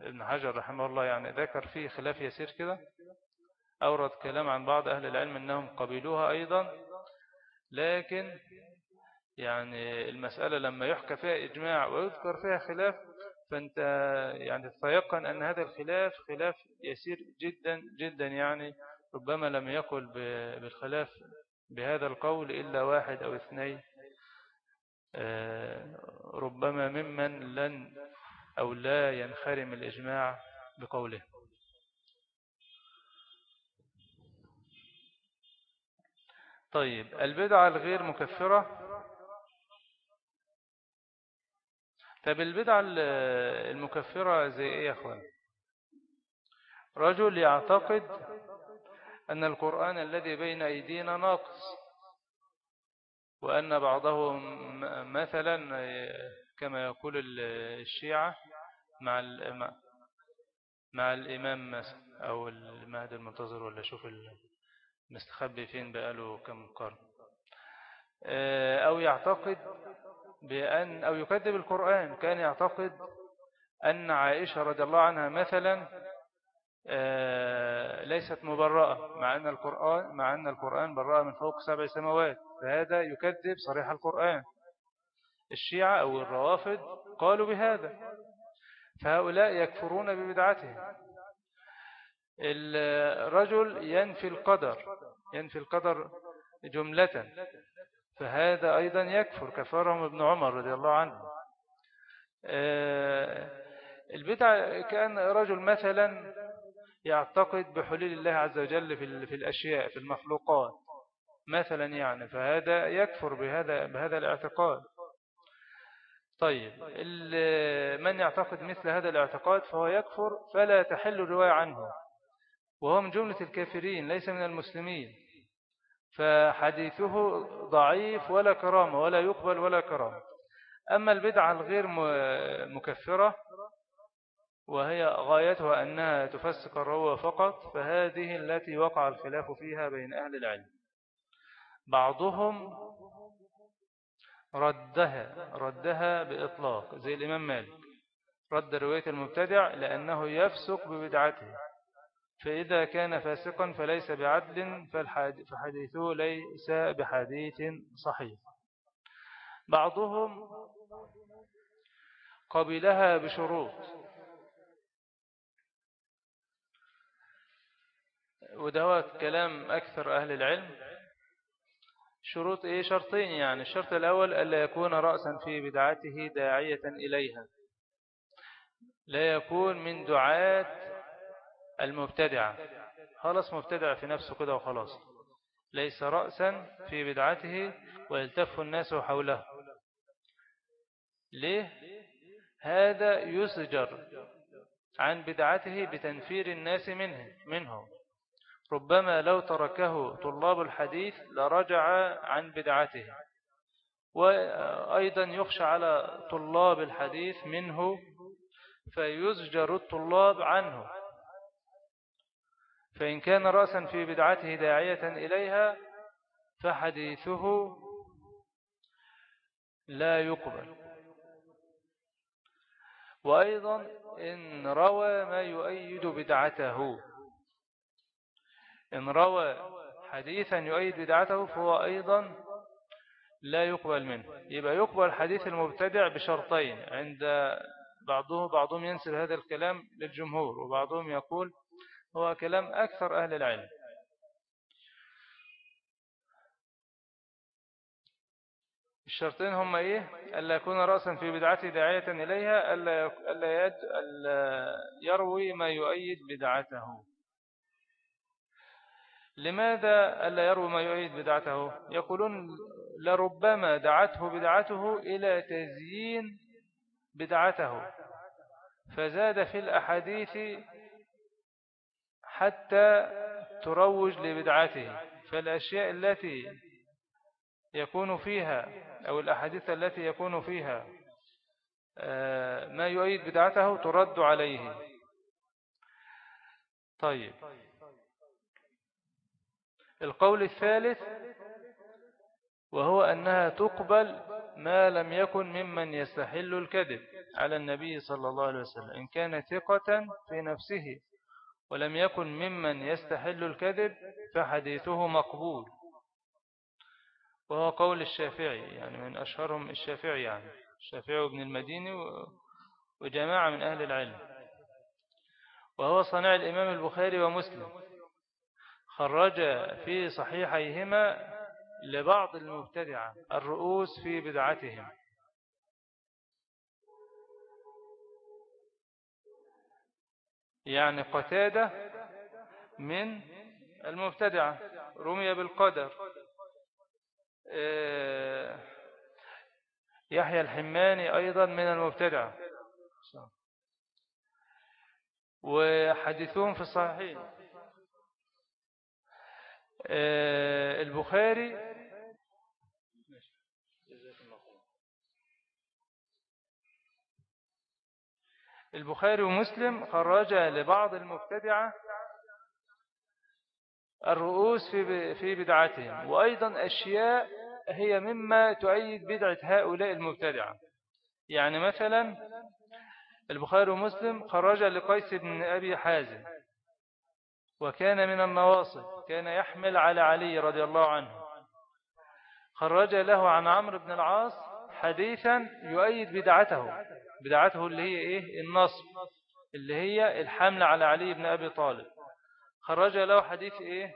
ابن حجر رحمه الله يعني ذكر فيه خلاف يسير كده أورد كلام عن بعض أهل العلم أنهم قبلوها أيضا لكن يعني المسألة لما يحكى فيها إجماع ويذكر فيها خلاف فأنت يعني تتيقن أن هذا الخلاف خلاف يسير جدا جدا يعني ربما لم يقل بالخلاف بهذا القول إلا واحد أو اثنين. آه، ربما ممن لن أو لا ينخرم الإجماع بقوله. طيب البدعة الغير مكفرة طيب البدعة المكفرة زي إيه يا إخوان؟ رجل يعتقد أن القرآن الذي بين أيدينا ناقص وأن بعضهم مثلا كما يقول الشيعة مع مع الإمام مثلا أو المهد المنتظر ولا شوف المستخبي فين بقاله كم قرن. آه، أو يعتقد بأن أو يكذب القرآن كان يعتقد أن عائشة رضي الله عنها مثلا آه، ليست مبرأة مع أن القرآن مع أن القرآن برأة من فوق سبع سماوات. فهذا يكذب صريح القرآن. الشيعة أو الروافد قالوا بهذا. فهؤلاء يكفرون ببدعتهم. الرجل ينفي القدر ينفي القدر جملة. فهذا أيضا يكفر كفرهم ابن عمر رضي الله عنه. آه، البدع كأن رجل مثلا يعتقد بحلول الله عز وجل في الأشياء في المخلوقات مثلا يعني فهذا يكفر بهذا بهذا الاعتقاد. طيب من يعتقد مثل هذا الاعتقاد فهو يكفر فلا تحل الرواية عنه. وهو من جملة الكافرين ليس من المسلمين. فحديثه ضعيف ولا كرامة ولا يقبل ولا كرامة. أما البدعة الغير مكفرة وهي غايتها أنها تفسق الروى فقط فهذه التي وقع الخلاف فيها بين أهل العلم. بعضهم ردها ردها بإطلاق زي الإمام مالك. رد رواية المبتدع لأنه يفسق ببدعته. فإذا كان فاسقا فليس بعدل فحديثه ليس بحديث صحيح. بعضهم قبلها بشروط. ودوات كلام أكثر أهل العلم. شروط إيه؟ شرطين يعني. الشرط الأول ألا يكون رأسا في بدعته داعية إليها. لا يكون من دعاة المبتدعة. خلاص مبتدع في نفسه كده وخلاص. ليس رأسا في بدعته ويلتف الناس حوله. ليه؟ هذا يسجر عن بدعته بتنفير الناس منه منه ربما لو تركه طلاب الحديث لرجع عن بدعته. وأيضا يخشى على طلاب الحديث منه فيزجر الطلاب عنه. فإن كان رأسا في بدعته داعية إليها فحديثه لا يقبل. وأيضا إن روى ما يؤيد بدعته. إن روى حديثا يؤيد بدعته فهو أيضا لا يقبل منه. يبقى يقبل حديث المبتدع بشرطين. عند بعضهم بعضهم ينسب هذا الكلام للجمهور وبعضهم يقول هو كلام أكثر أهل العلم. الشرطين هم إيه؟ ألا يكون رأسا في بدعته داعية إليها ألا يروي ما يؤيد بدعته. لماذا ألا يروي ما يؤيد بدعته؟ يقولون لربما دعته بدعته إلى تزيين بدعته. فزاد في الأحاديث حتى تروج لبدعته فالأشياء التي يكون فيها أو الأحاديث التي يكون فيها آه، ما يؤيد بدعته ترد عليه. طيب. القول الثالث وهو أنها تقبل ما لم يكن ممن يستحل الكذب على النبي صلى الله عليه وسلم إن كان ثقة في نفسه. ولم يكن ممن يستحل الكذب فحديثه مقبول. وهو قول الشافعي يعني من أشهرهم الشافعي يعني الشافعي وابن المديني وجماعة من أهل العلم. وهو صنع الإمام البخاري ومسلم. خرج في صحيحيهما لبعض المبتدعة الرؤوس في بدعتهم. يعني قتادة من المبتدعة رمي بالقدر. آه، يحيى الحماني أيضا من المبتدعة. وحديثهم في الصحيحين. آه، البخاري البخاري ومسلم خرج لبعض المبتدعة الرؤوس في في بدعتهم. وأيضا أشياء هي مما تؤيد بدعة هؤلاء المبتدعة. يعني مثلا البخاري ومسلم خرج لقيس بن أبي حازم وكان من النواصب كان يحمل على علي رضي الله عنه. خرج له عن عمرو بن العاص حديثا يؤيد بدعته. بدعته اللي هي إيه؟ النصب. اللي هي الحمل على علي بن أبي طالب. خرج له حديث إيه؟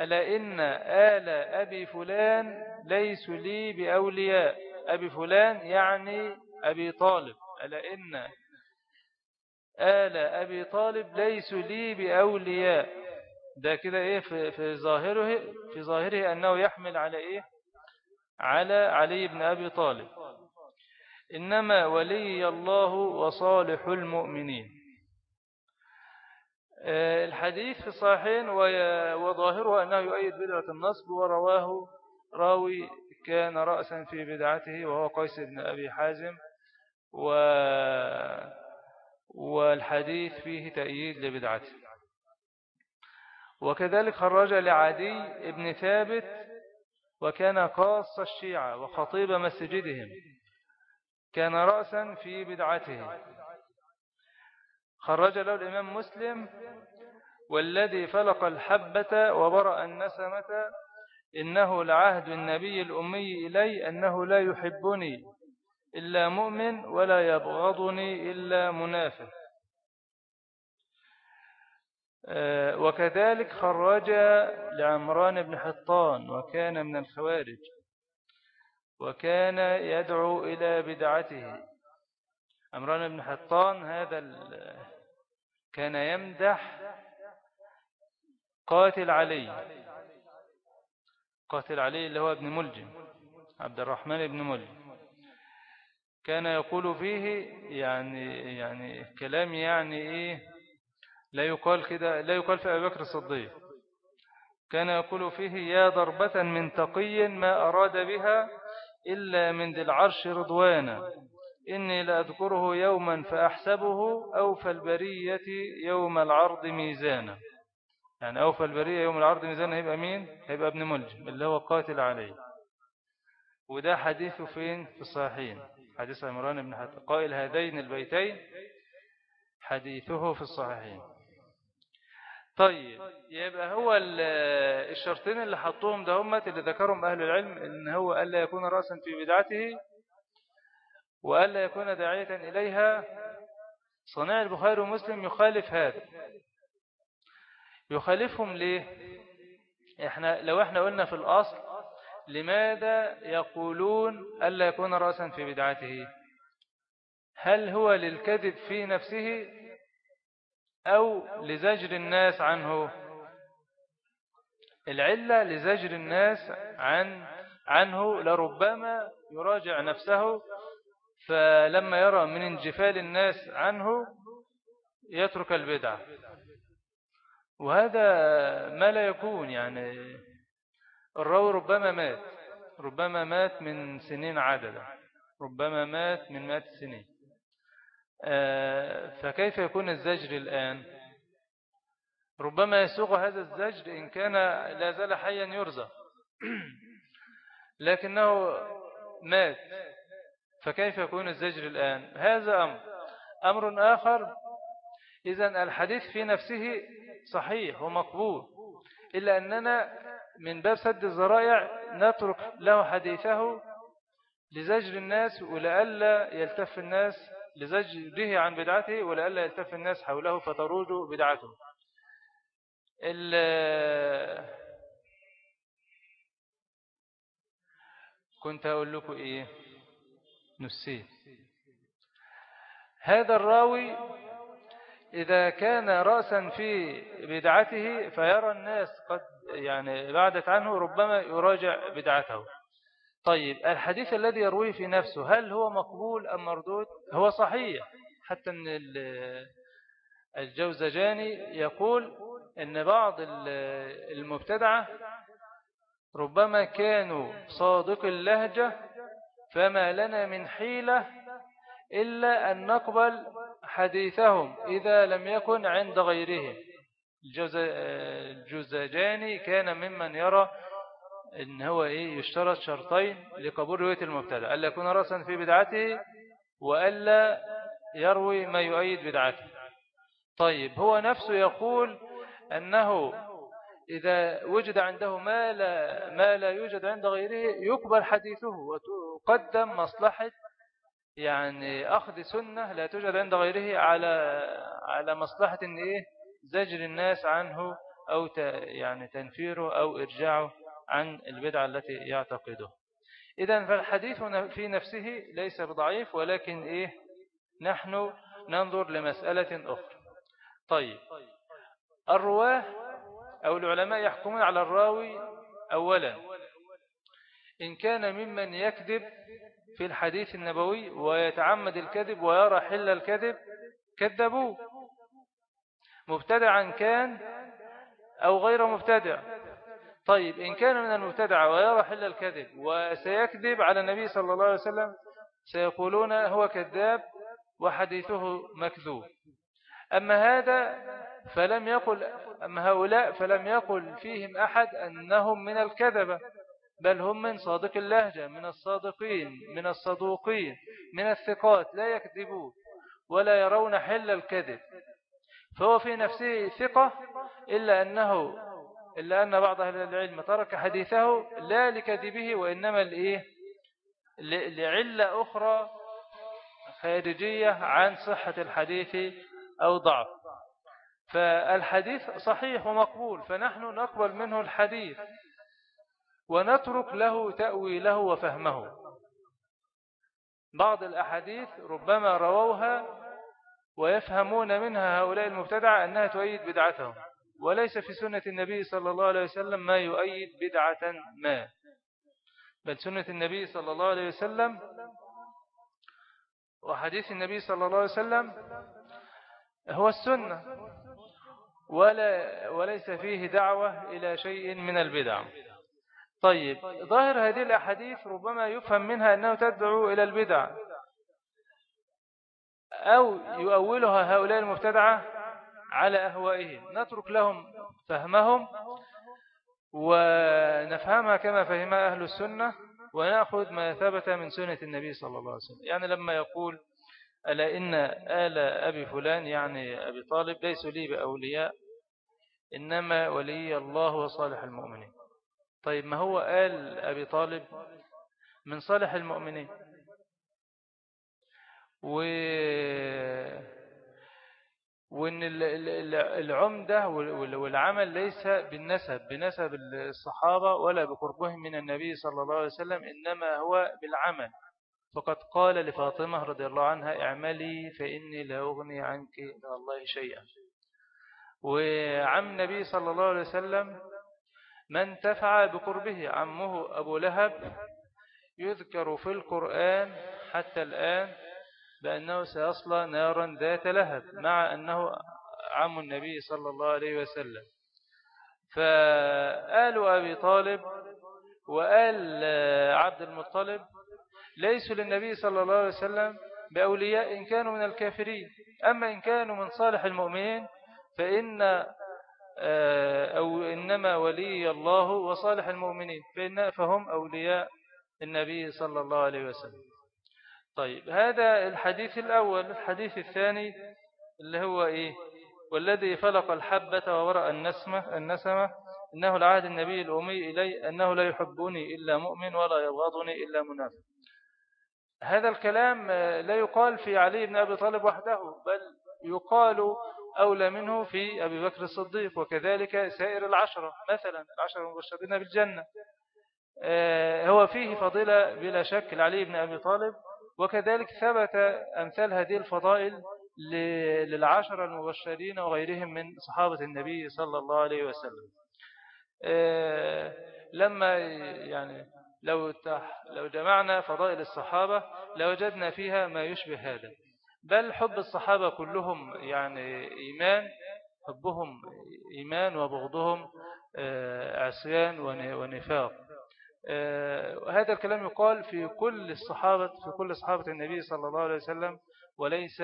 ألا إن آل أبي فلان ليس لي بأولياء. أبي فلان يعني أبي طالب. ألا إن آل أبي طالب ليس لي بأولياء. ده كده إيه؟ في, في ظاهره في ظاهره أنه يحمل على إيه؟ على علي بن أبي طالب. إنما ولي الله وصالح المؤمنين. آه، الحديث في الصحيحين وظاهره أنه يؤيد بدعة النصب ورواه راوي كان رأسا في بدعته وهو قيس بن أبي حازم و والحديث فيه تأييد لبدعته. وكذلك خرج لعدي ابن ثابت وكان قاص الشيعة وخطيب مسجدهم. كان رأسا في بدعته. خرج له الإمام مسلم والذي فلق الحبة وبرأ النسمة. إنه لعهد النبي الأمي إلي أنه لا يحبني إلا مؤمن ولا يبغضني إلا منافق. وكذلك خرج لعمران بن حطان وكان من الخوارج وكان يدعو إلى بدعته. عمران بن حطان هذا كان يمدح قاتل علي قاتل علي اللي هو ابن ملجم عبد الرحمن بن ملجم. كان يقول فيه يعني يعني كلام يعني إيه لا يقال كده لا يقال في أبي بكر الصديق. كان يقول فيه يا ضربة من تقي ما أراد بها إلا من ذي العرش رضوانا. إني لأذكره يوما فأحسبه أوفى البرية يوم العرض ميزانا. يعني أوفى البرية يوم العرض ميزانا هيبقى مين؟ هيبقى ابن ملجم اللي هو قاتل عليه. وده حديثه فين؟ في الصحيحين. حديث عمران بن حتى قائل هذين البيتين حديثه في الصحيحين. طيب يبقى هو الشرطين اللي حطوهم ده هم اللي ذكرهم أهل العلم إن هو ألا يكون رأسا في بدعته وألا يكون داعية إليها. صناع البخاري ومسلم يخالف هذا. يخالفهم ليه؟ إحنا لو إحنا قلنا في الأصل لماذا يقولون ألا يكون رأسا في بدعته؟ هل هو للكذب في نفسه؟ أو لزجر الناس عنه. العلة لزجر الناس عن عنه لربما يراجع نفسه فلما يرى من انجفال الناس عنه يترك البدعة. وهذا ما لا يكون يعني. الراوي ربما مات ربما مات من سنين عددا ربما مات من مئات السنين. آه، فكيف يكون الزجر الآن؟ ربما يسوق هذا الزجر إن كان لا زال حيا يرزق لكنه مات. فكيف يكون الزجر الآن؟ هذا أمر. أمر آخر إذا الحديث في نفسه صحيح ومقبول إلا أننا من باب سد الزرائع نترك له حديثه لزجر الناس ولألا يلتف الناس لزجره عن بدعته ولألا يلتف الناس حوله فتروج بدعته. كنت أقول لكم إيه؟ نسيت. هذا الراوي إذا كان رأسا في بدعته فيرى الناس قد يعني بعدت عنه ربما يراجع بدعته. طيب الحديث الذي يرويه في نفسه هل هو مقبول أم مردود؟ هو صحيح. حتى أن الجوزجاني يقول أن بعض المبتدعة ربما كانوا صادق اللهجة فما لنا من حيلة إلا أن نقبل حديثهم إذا لم يكن عند غيرهم. الجوزجاني كان ممن يرى إن هو إيه يشترط شرطين لقبول رواية المبتدأ ألا يكون رأسا في بدعته وألا يروي ما يؤيد بدعته. طيب هو نفسه يقول أنه إذا وجد عنده ما لا, ما لا يوجد عند غيره يقبل حديثه وتقدم مصلحة يعني أخذ سنة لا توجد عند غيره على على مصلحة إن إيه زجر الناس عنه أو يعني تنفيره أو إرجاعه. عن البدعة التي يعتقده. إذا فالحديث في نفسه ليس بضعيف ولكن إيه؟ نحن ننظر لمسألة أخرى. طيب الرواة أو العلماء يحكمون على الراوي أولا. إن كان ممن يكذب في الحديث النبوي ويتعمد الكذب ويرى حل الكذب كذبوه. مبتدعا كان أو غير مبتدع. طيب إن كان من المبتدع ويرى حل الكذب وسيكذب على النبي صلى الله عليه وسلم سيقولون هو كذاب وحديثه مكذوب. أما هذا فلم يقل أما هؤلاء فلم يقل فيهم أحد أنهم من الكذبة بل هم من صادق اللهجة من الصادقين من الصدوقين من الثقات لا يكذبون ولا يرون حل الكذب. فهو في نفسه ثقة إلا أنه إلا أن بعض أهل العلم ترك حديثه لا لكذبه وإنما لإيه؟ لعلة أخرى خارجية عن صحة الحديث أو ضعف. فالحديث صحيح ومقبول فنحن نقبل منه الحديث ونترك له تأويله وفهمه. بعض الأحاديث ربما رووها ويفهمون منها هؤلاء المبتدع أنها تؤيد بدعتهم. وليس في سنة النبي صلى الله عليه وسلم ما يؤيد بدعة ما. بل سنة النبي صلى الله عليه وسلم وحديث النبي صلى الله عليه وسلم هو السنة ولا وليس فيه دعوة إلى شيء من البدع. طيب ظاهر هذه الأحاديث ربما يفهم منها أنه تدعو إلى البدع أو يؤولها هؤلاء المبتدعة على أهوائهم. نترك لهم فهمهم ونفهمها كما فهمها أهل السنة ونأخذ ما ثبت من سنة النبي صلى الله عليه وسلم. يعني لما يقول ألا إن آل أبي فلان يعني أبي طالب ليسوا لي بأولياء إنما ولي الله وصالح المؤمنين. طيب ما هو آل أبي طالب؟ من صالح المؤمنين. و وأن العمدة والعمل ليس بالنسب بنسب الصحابة ولا بقربهم من النبي صلى الله عليه وسلم إنما هو بالعمل. فقد قال لفاطمة رضي الله عنها اعملي فإني لا أغني عنك من الله شيئا. وعم النبي صلى الله عليه وسلم من تفع بقربه عمه أبو لهب يذكر في القرآن حتى الآن بأنه سيصلى نارا ذات لهب مع أنه عم النبي صلى الله عليه وسلم. فآل أبي طالب وآل عبد المطلب ليسوا للنبي صلى الله عليه وسلم بأولياء إن كانوا من الكافرين. أما إن كانوا من صالح المؤمنين فإن أو إنما ولي الله وصالح المؤمنين فإن فهم أولياء النبي صلى الله عليه وسلم. طيب هذا الحديث الأول الحديث الثاني اللي هو إيه؟ والذي فلق الحبة وورأ النسمة, النسمة إنه العهد النبي الأمي إلي أنه لا يحبني إلا مؤمن ولا يبغضني إلا منافق هذا الكلام لا يقال في علي بن أبي طالب وحده بل يقال أولى منه في أبي بكر الصديق وكذلك سائر العشرة مثلا العشرة المبشرين بالجنة. آه، هو فيه فضيلة بلا شك لعلي بن أبي طالب وكذلك ثبت أمثال هذه الفضائل للعشرة المبشرين وغيرهم من صحابة النبي صلى الله عليه وسلم. آه، لما يعني لو لو جمعنا فضائل الصحابة لوجدنا فيها ما يشبه هذا. بل حب الصحابة كلهم يعني إيمان حبهم إيمان وبغضهم آه، عصيان ونفاق. هذا الكلام يقال في كل الصحابة في كل صحابة النبي صلى الله عليه وسلم وليس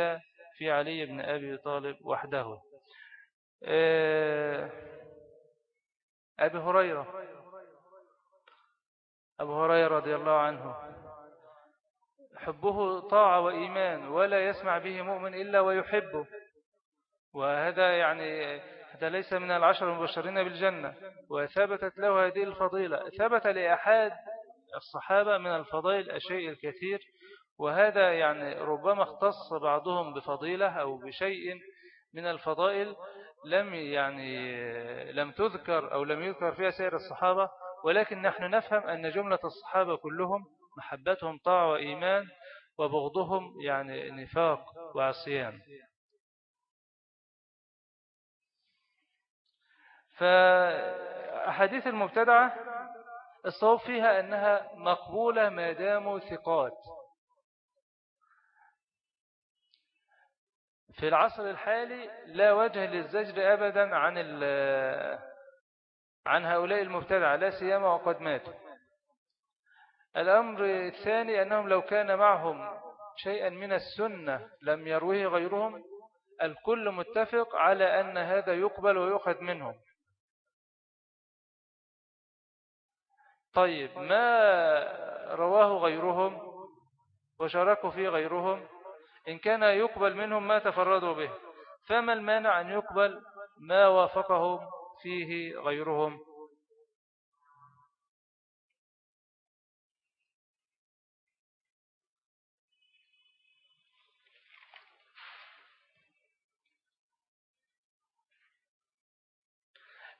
في علي بن أبي طالب وحده. آه، أبي هريرة أبو هريرة رضي الله عنه. حبه طاعة وإيمان ولا يسمع به مؤمن إلا ويحبه. وهذا يعني هذا ليس من العشر المبشرين بالجنة وثبتت له هذه الفضيلة. ثبت لأحد الصحابة من الفضائل الشيء الكثير وهذا يعني ربما اختص بعضهم بفضيلة أو بشيء من الفضائل لم يعني لم تذكر أو لم يذكر فيها سائر الصحابة. ولكن نحن نفهم أن جملة الصحابة كلهم محبتهم طاعة وإيمان وبغضهم يعني نفاق وعصيان. فأحاديث المبتدعة الصواب فيها أنها مقبولة ما داموا ثقات. في العصر الحالي لا وجه للزجر أبدا عن عن هؤلاء المبتدعة لا سيما وقد ماتوا. الأمر الثاني أنهم لو كان معهم شيئا من السنة لم يروه غيرهم الكل متفق على أن هذا يقبل ويؤخذ منهم. طيب ما رواه غيرهم وشاركوا فيه غيرهم؟ إن كان يقبل منهم ما تفردوا به فما المانع أن يقبل ما وافقهم فيه غيرهم؟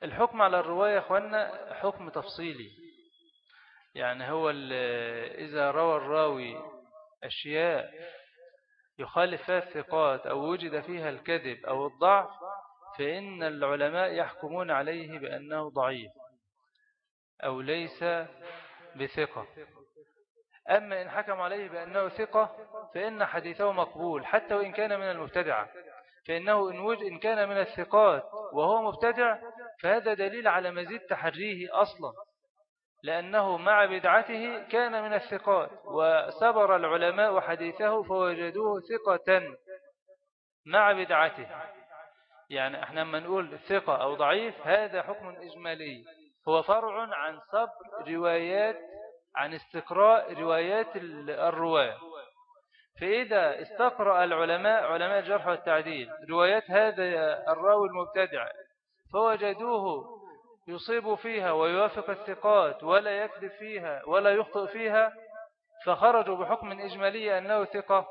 الحكم على الرواية أخوانا حكم تفصيلي. يعني هو إذا روى الراوي أشياء يخالف فيها الثقات أو وجد فيها الكذب أو الضعف فإن العلماء يحكمون عليه بأنه ضعيف أو ليس بثقة. أما إن حكم عليه بأنه ثقة فإن حديثه مقبول حتى وإن كان من المبتدعة. فإنه إن, وجد إن كان من الثقات وهو مبتدع فهذا دليل على مزيد تحريه أصلا. لأنه مع بدعته كان من الثقات وسبر العلماء حديثه فوجدوه ثقة مع بدعته. يعني إحنا لما نقول ثقة أو ضعيف هذا حكم إجمالي. هو فرع عن صبر روايات عن استقراء روايات الرواة. فإذا استقرأ العلماء علماء الجرح والتعديل روايات هذا الراوي المبتدع فوجدوه يصيب فيها ويوافق الثقات ولا يكذب فيها ولا يخطئ فيها فخرجوا بحكم إجمالي أنه ثقة.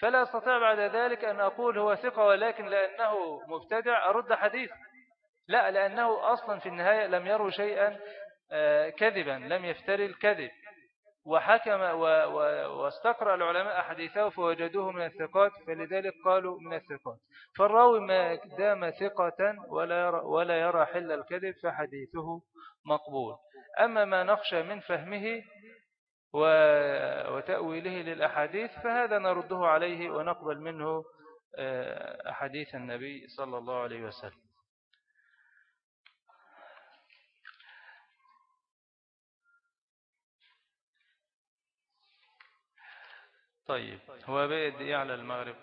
فلا أستطيع بعد ذلك أن أقول هو ثقة ولكن لأنه مبتدع. أرد حديث. لا لأنه أصلا في النهاية لم يروا شيئا آه، كذبا لم يفتري الكذب. وحكم واستقرأ العلماء حديثه فوجدوه من الثقات فلذلك قالوا من الثقات. فالراوي ما دام ثقة ولا يرى, ولا يرى حل الكذب فحديثه مقبول. أما ما نخشى من فهمه وتأويله للأحاديث فهذا نرده عليه ونقبل منه آه، أحاديث النبي صلى الله عليه وسلم. طيب هو بيد إيه على المغرب؟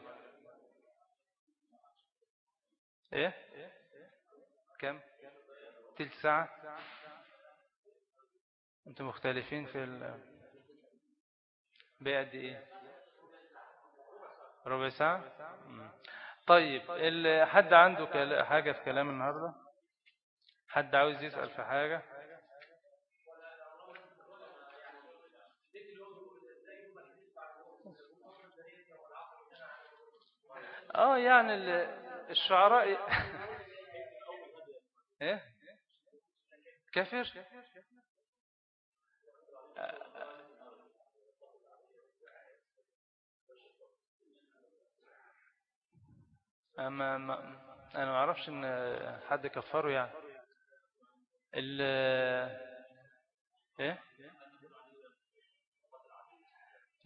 إيه؟ كم؟ تلت ساعة؟ أنتم مختلفين في ال بيد إيه؟ ربع ساعة؟ طيب حد عنده حاجة في كلام النهاردة؟ حد عاوز يسأل في حاجة؟ آه يعني الشعراء إيه؟ كافر؟ أما ما أنا ما أعرفش إن حد كفره يعني. ال إيه؟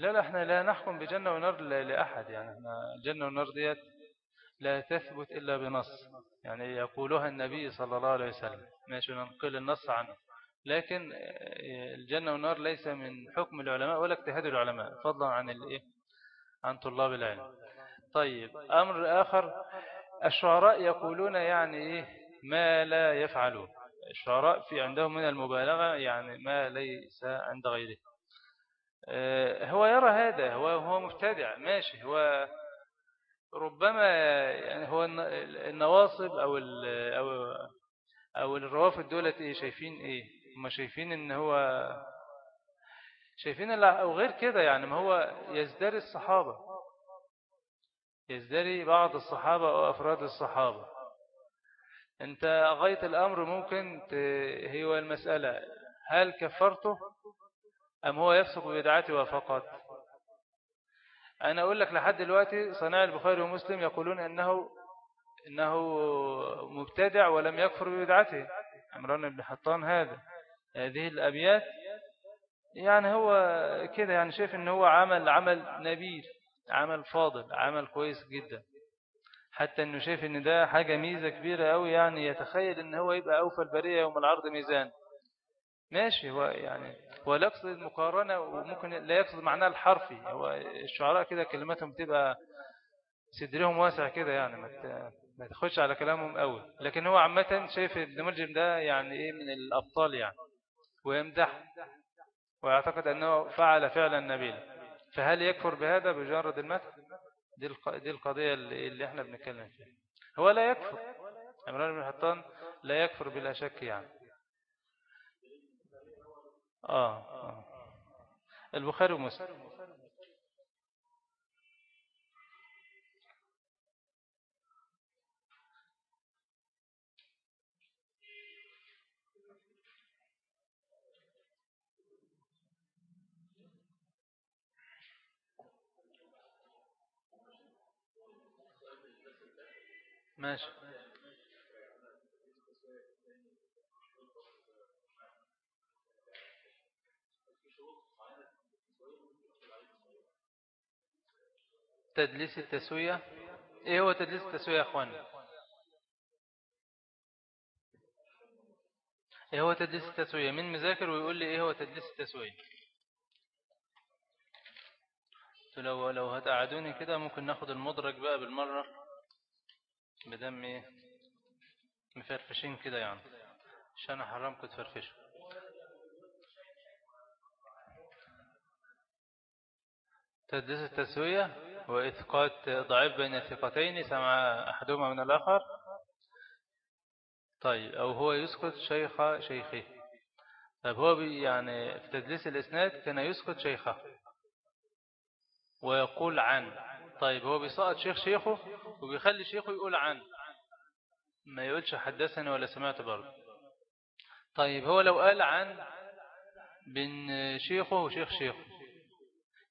لا لا إحنا لا نحكم بجنة ونار لأحد يعني إحنا الجنة والنار ديت لا تثبت إلا بنص. يعني يقولها النبي صلى الله عليه وسلم ماشي ننقل النص عنه. لكن الجنة والنار ليس من حكم العلماء ولا اجتهاد العلماء فضلا عن الايه عن طلاب العلم. طيب أمر آخر الشعراء يقولون يعني إيه؟ ما لا يفعلون. الشعراء في عندهم من المبالغة يعني ما ليس عند غيره. آه، هو يرى هذا هو هو مبتدع ماشي هو ربما يعني هو النواصب أو أو أو الروافد دولة إيه شايفين إيه؟ هم شايفين إن هو شايفين أو غير كده يعني ما هو يزدري الصحابة. يزدري بعض الصحابة أو أفراد الصحابة. أنت غاية الأمر ممكن هي المسألة. هل كفرته؟ أم هو يفسق بدعته فقط؟ أنا أقول لك لحد دلوقتي صناع البخاري ومسلم يقولون أنه إنه مبتدع ولم يكفر ببدعته. عمران بن حطان هذا. هذه الأبيات يعني هو كده يعني شايف أنه هو عمل عمل نبيل عمل فاضل عمل كويس جدا. حتى أنه شايف أن ده حاجة ميزة كبيرة أوي يعني يتخيل أن هو يبقى أوفى البرية يوم العرض ميزان. ماشي هو يعني هو لا يقصد المقارنة وممكن لا يقصد معناه الحرفي. هو الشعراء كده كلماتهم بتبقى صدرهم واسع كده يعني ما تاخدش على كلامهم قوي لكن هو عامة شايف ابن ملجم ده يعني إيه من الأبطال يعني ويمدح ويعتقد أنه فعل فعلا نبيلا فهل يكفر بهذا بجرد المدح؟ دي القضية اللي إحنا بنتكلم فيها. هو لا يكفر. عمران بن حطان لا يكفر بلا شك يعني. آه, آه. البخاري ومسلم ماشي تدليس التسوية؟ إيه هو تدليس التسوية يا إخوان؟ إيه هو تدليس التسوية؟ مين مذاكر ويقول لي إيه هو تدليس التسوية؟ لو لو هتقعدوني كده ممكن ناخد المدرج بقى بالمرة بدم إيه؟ مفرفشين كده يعني عشان احرمكم تفرفشوا تدليس التسوية؟ وإثقات ضعيف بين الثقتين سمع أحدهما من الآخر. طيب أو هو يسقط شيخ شيخه. طيب هو يعني في تدليس الإسناد كان يسقط شيخه ويقول عن. طيب هو بيسقط شيخ شيخه وبيخلي شيخه يقول عن. ما يقولش حدثني ولا سمعت برضه. طيب هو لو قال عن بين شيخه وشيخ شيخه.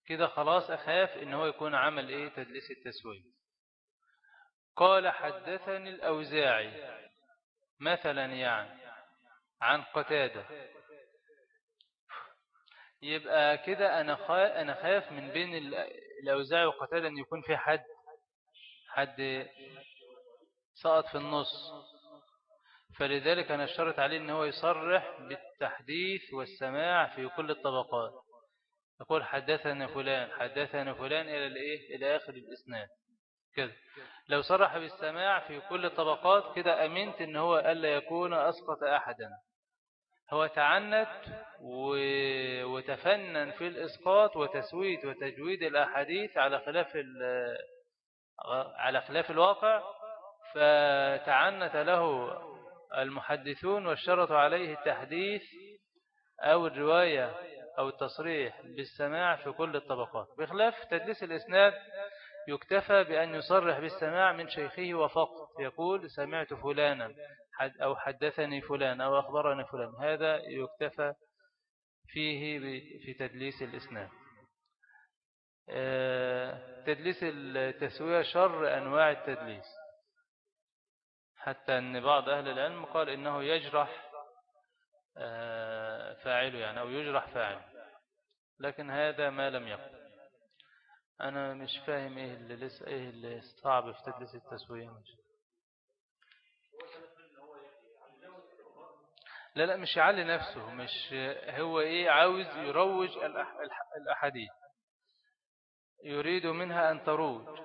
كده خلاص أخاف إن هو يكون عمل إيه؟ تدليس التسوية. قال حدثني الأوزاعي مثلا يعني عن قتادة. يبقى كده أنا أنا خاف من بين الأوزاعي وقتادة أن يكون في حد حد سقط في النص. فلذلك أنا اشترط عليه أنه يصرح بالتحديث والسماع في كل الطبقات. يقول حدثنا فلان حدثنا فلان إلى الإيه؟ إلى آخر الإسناد. كده لو صرح بالسماع في كل الطبقات كده أمنت أن هو ألا يكون أسقط أحدا. هو تعنت وتفنن في الإسقاط وتسويت وتجويد الأحاديث على خلاف على خلاف الواقع فتعنت له المحدثون واشترطوا عليه التحديث أو الرواية أو التصريح بالسماع في كل الطبقات. بخلاف تدليس الإسناد يكتفى بأن يصرح بالسماع من شيخه وفقط يقول سمعت فلانا أو حدثني فلان أو أخبرني فلان. هذا يكتفى فيه في تدليس الإسناد. آه، تدليس التسوية شر أنواع التدليس. حتى أن بعض أهل العلم قال إنه يجرح آه، فاعله يعني أو يجرح فاعله لكن هذا ما لم يقل. أنا مش فاهم إيه اللي, لسه إيه اللي صعب في تدليس التسوية. مش. لا لا مش يعلي نفسه مش هو إيه عاوز يروج الأحاديث. يريد منها أن تروج.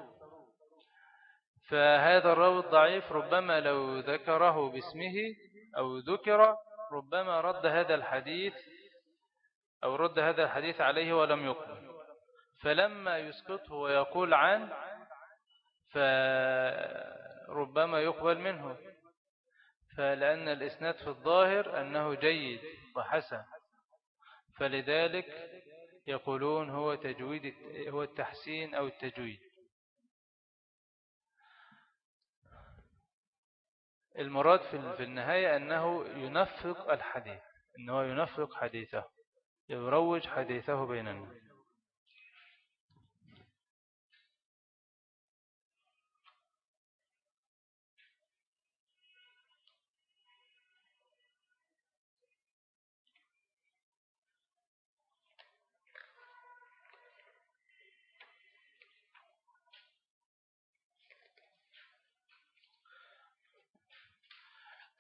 فهذا الراوي الضعيف ربما لو ذكره باسمه أو ذكر ربما رد هذا الحديث أو رد هذا الحديث عليه ولم يقبل فلما يسقطه ويقول عن فربما يقبل منه. فلأن الإسناد في الظاهر أنه جيد وحسن. فلذلك يقولون هو تجويد هو التحسين أو التجويد. المراد في النهاية أنه ينفق الحديث أنه ينفق حديثه يروج حديثه بين الناس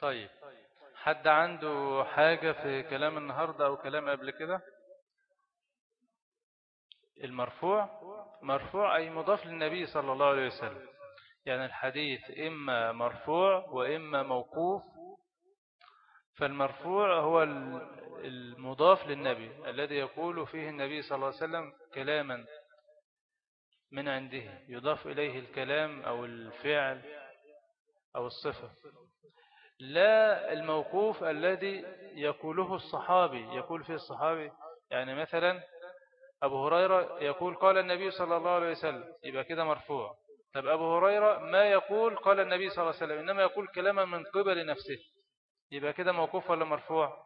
طيب حد عنده حاجة في كلام النهاردة أو كلام قبل كده؟ المرفوع؟ مرفوع أي مضاف للنبي صلى الله عليه وسلم. يعني الحديث إما مرفوع وإما موقوف فالمرفوع هو المضاف للنبي الذي يقول فيه النبي صلى الله عليه وسلم كلاما من عنده يضاف إليه الكلام أو الفعل أو الصفة. لا الموقوف الذي يقوله الصحابي يقول فيه الصحابي يعني مثلا أبو هريرة يقول قال النبي صلى الله عليه وسلم يبقى كده مرفوع. طب أبو هريرة ما يقول قال النبي صلى الله عليه وسلم إنما يقول كلاما من قبل نفسه. يبقى كده موقوف ولا مرفوع؟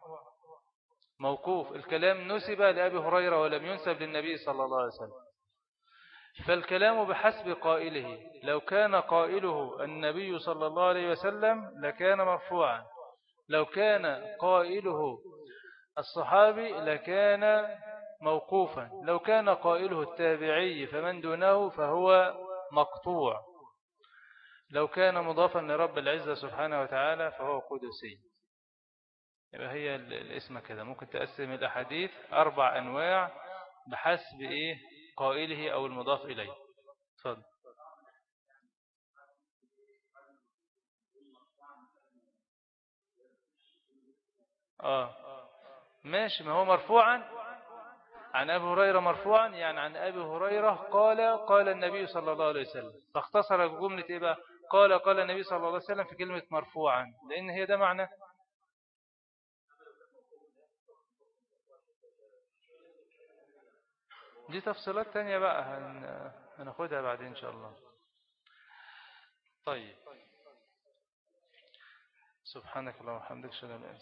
موقوف. الكلام نسب لأبي هريرة ولم ينسب للنبي صلى الله عليه وسلم. فالكلام بحسب قائله. لو كان قائله النبي صلى الله عليه وسلم لكان مرفوعا. لو كان قائله الصحابي لكان موقوفا. لو كان قائله التابعي فمن دونه فهو مقطوع. لو كان مضافا لرب العزة سبحانه وتعالى فهو قدسي. يبقى هي الاسم كده. ممكن تقسم الأحاديث أربع أنواع بحسب إيه؟ قائله أو المضاف إليه. تفضل آه. ماشي ما هو مرفوعا؟ عن أبي هريرة مرفوعا يعني عن أبي هريرة قال قال النبي صلى الله عليه وسلم. فاختصر جملة إيه بقى؟ قال قال النبي صلى الله عليه وسلم في كلمة مرفوعا لأن هي ده معنى دي تفصيلات تانية بقى هناخدها بعدين إن شاء الله. طيب. سبحانك اللهم وبحمدك شكرا لله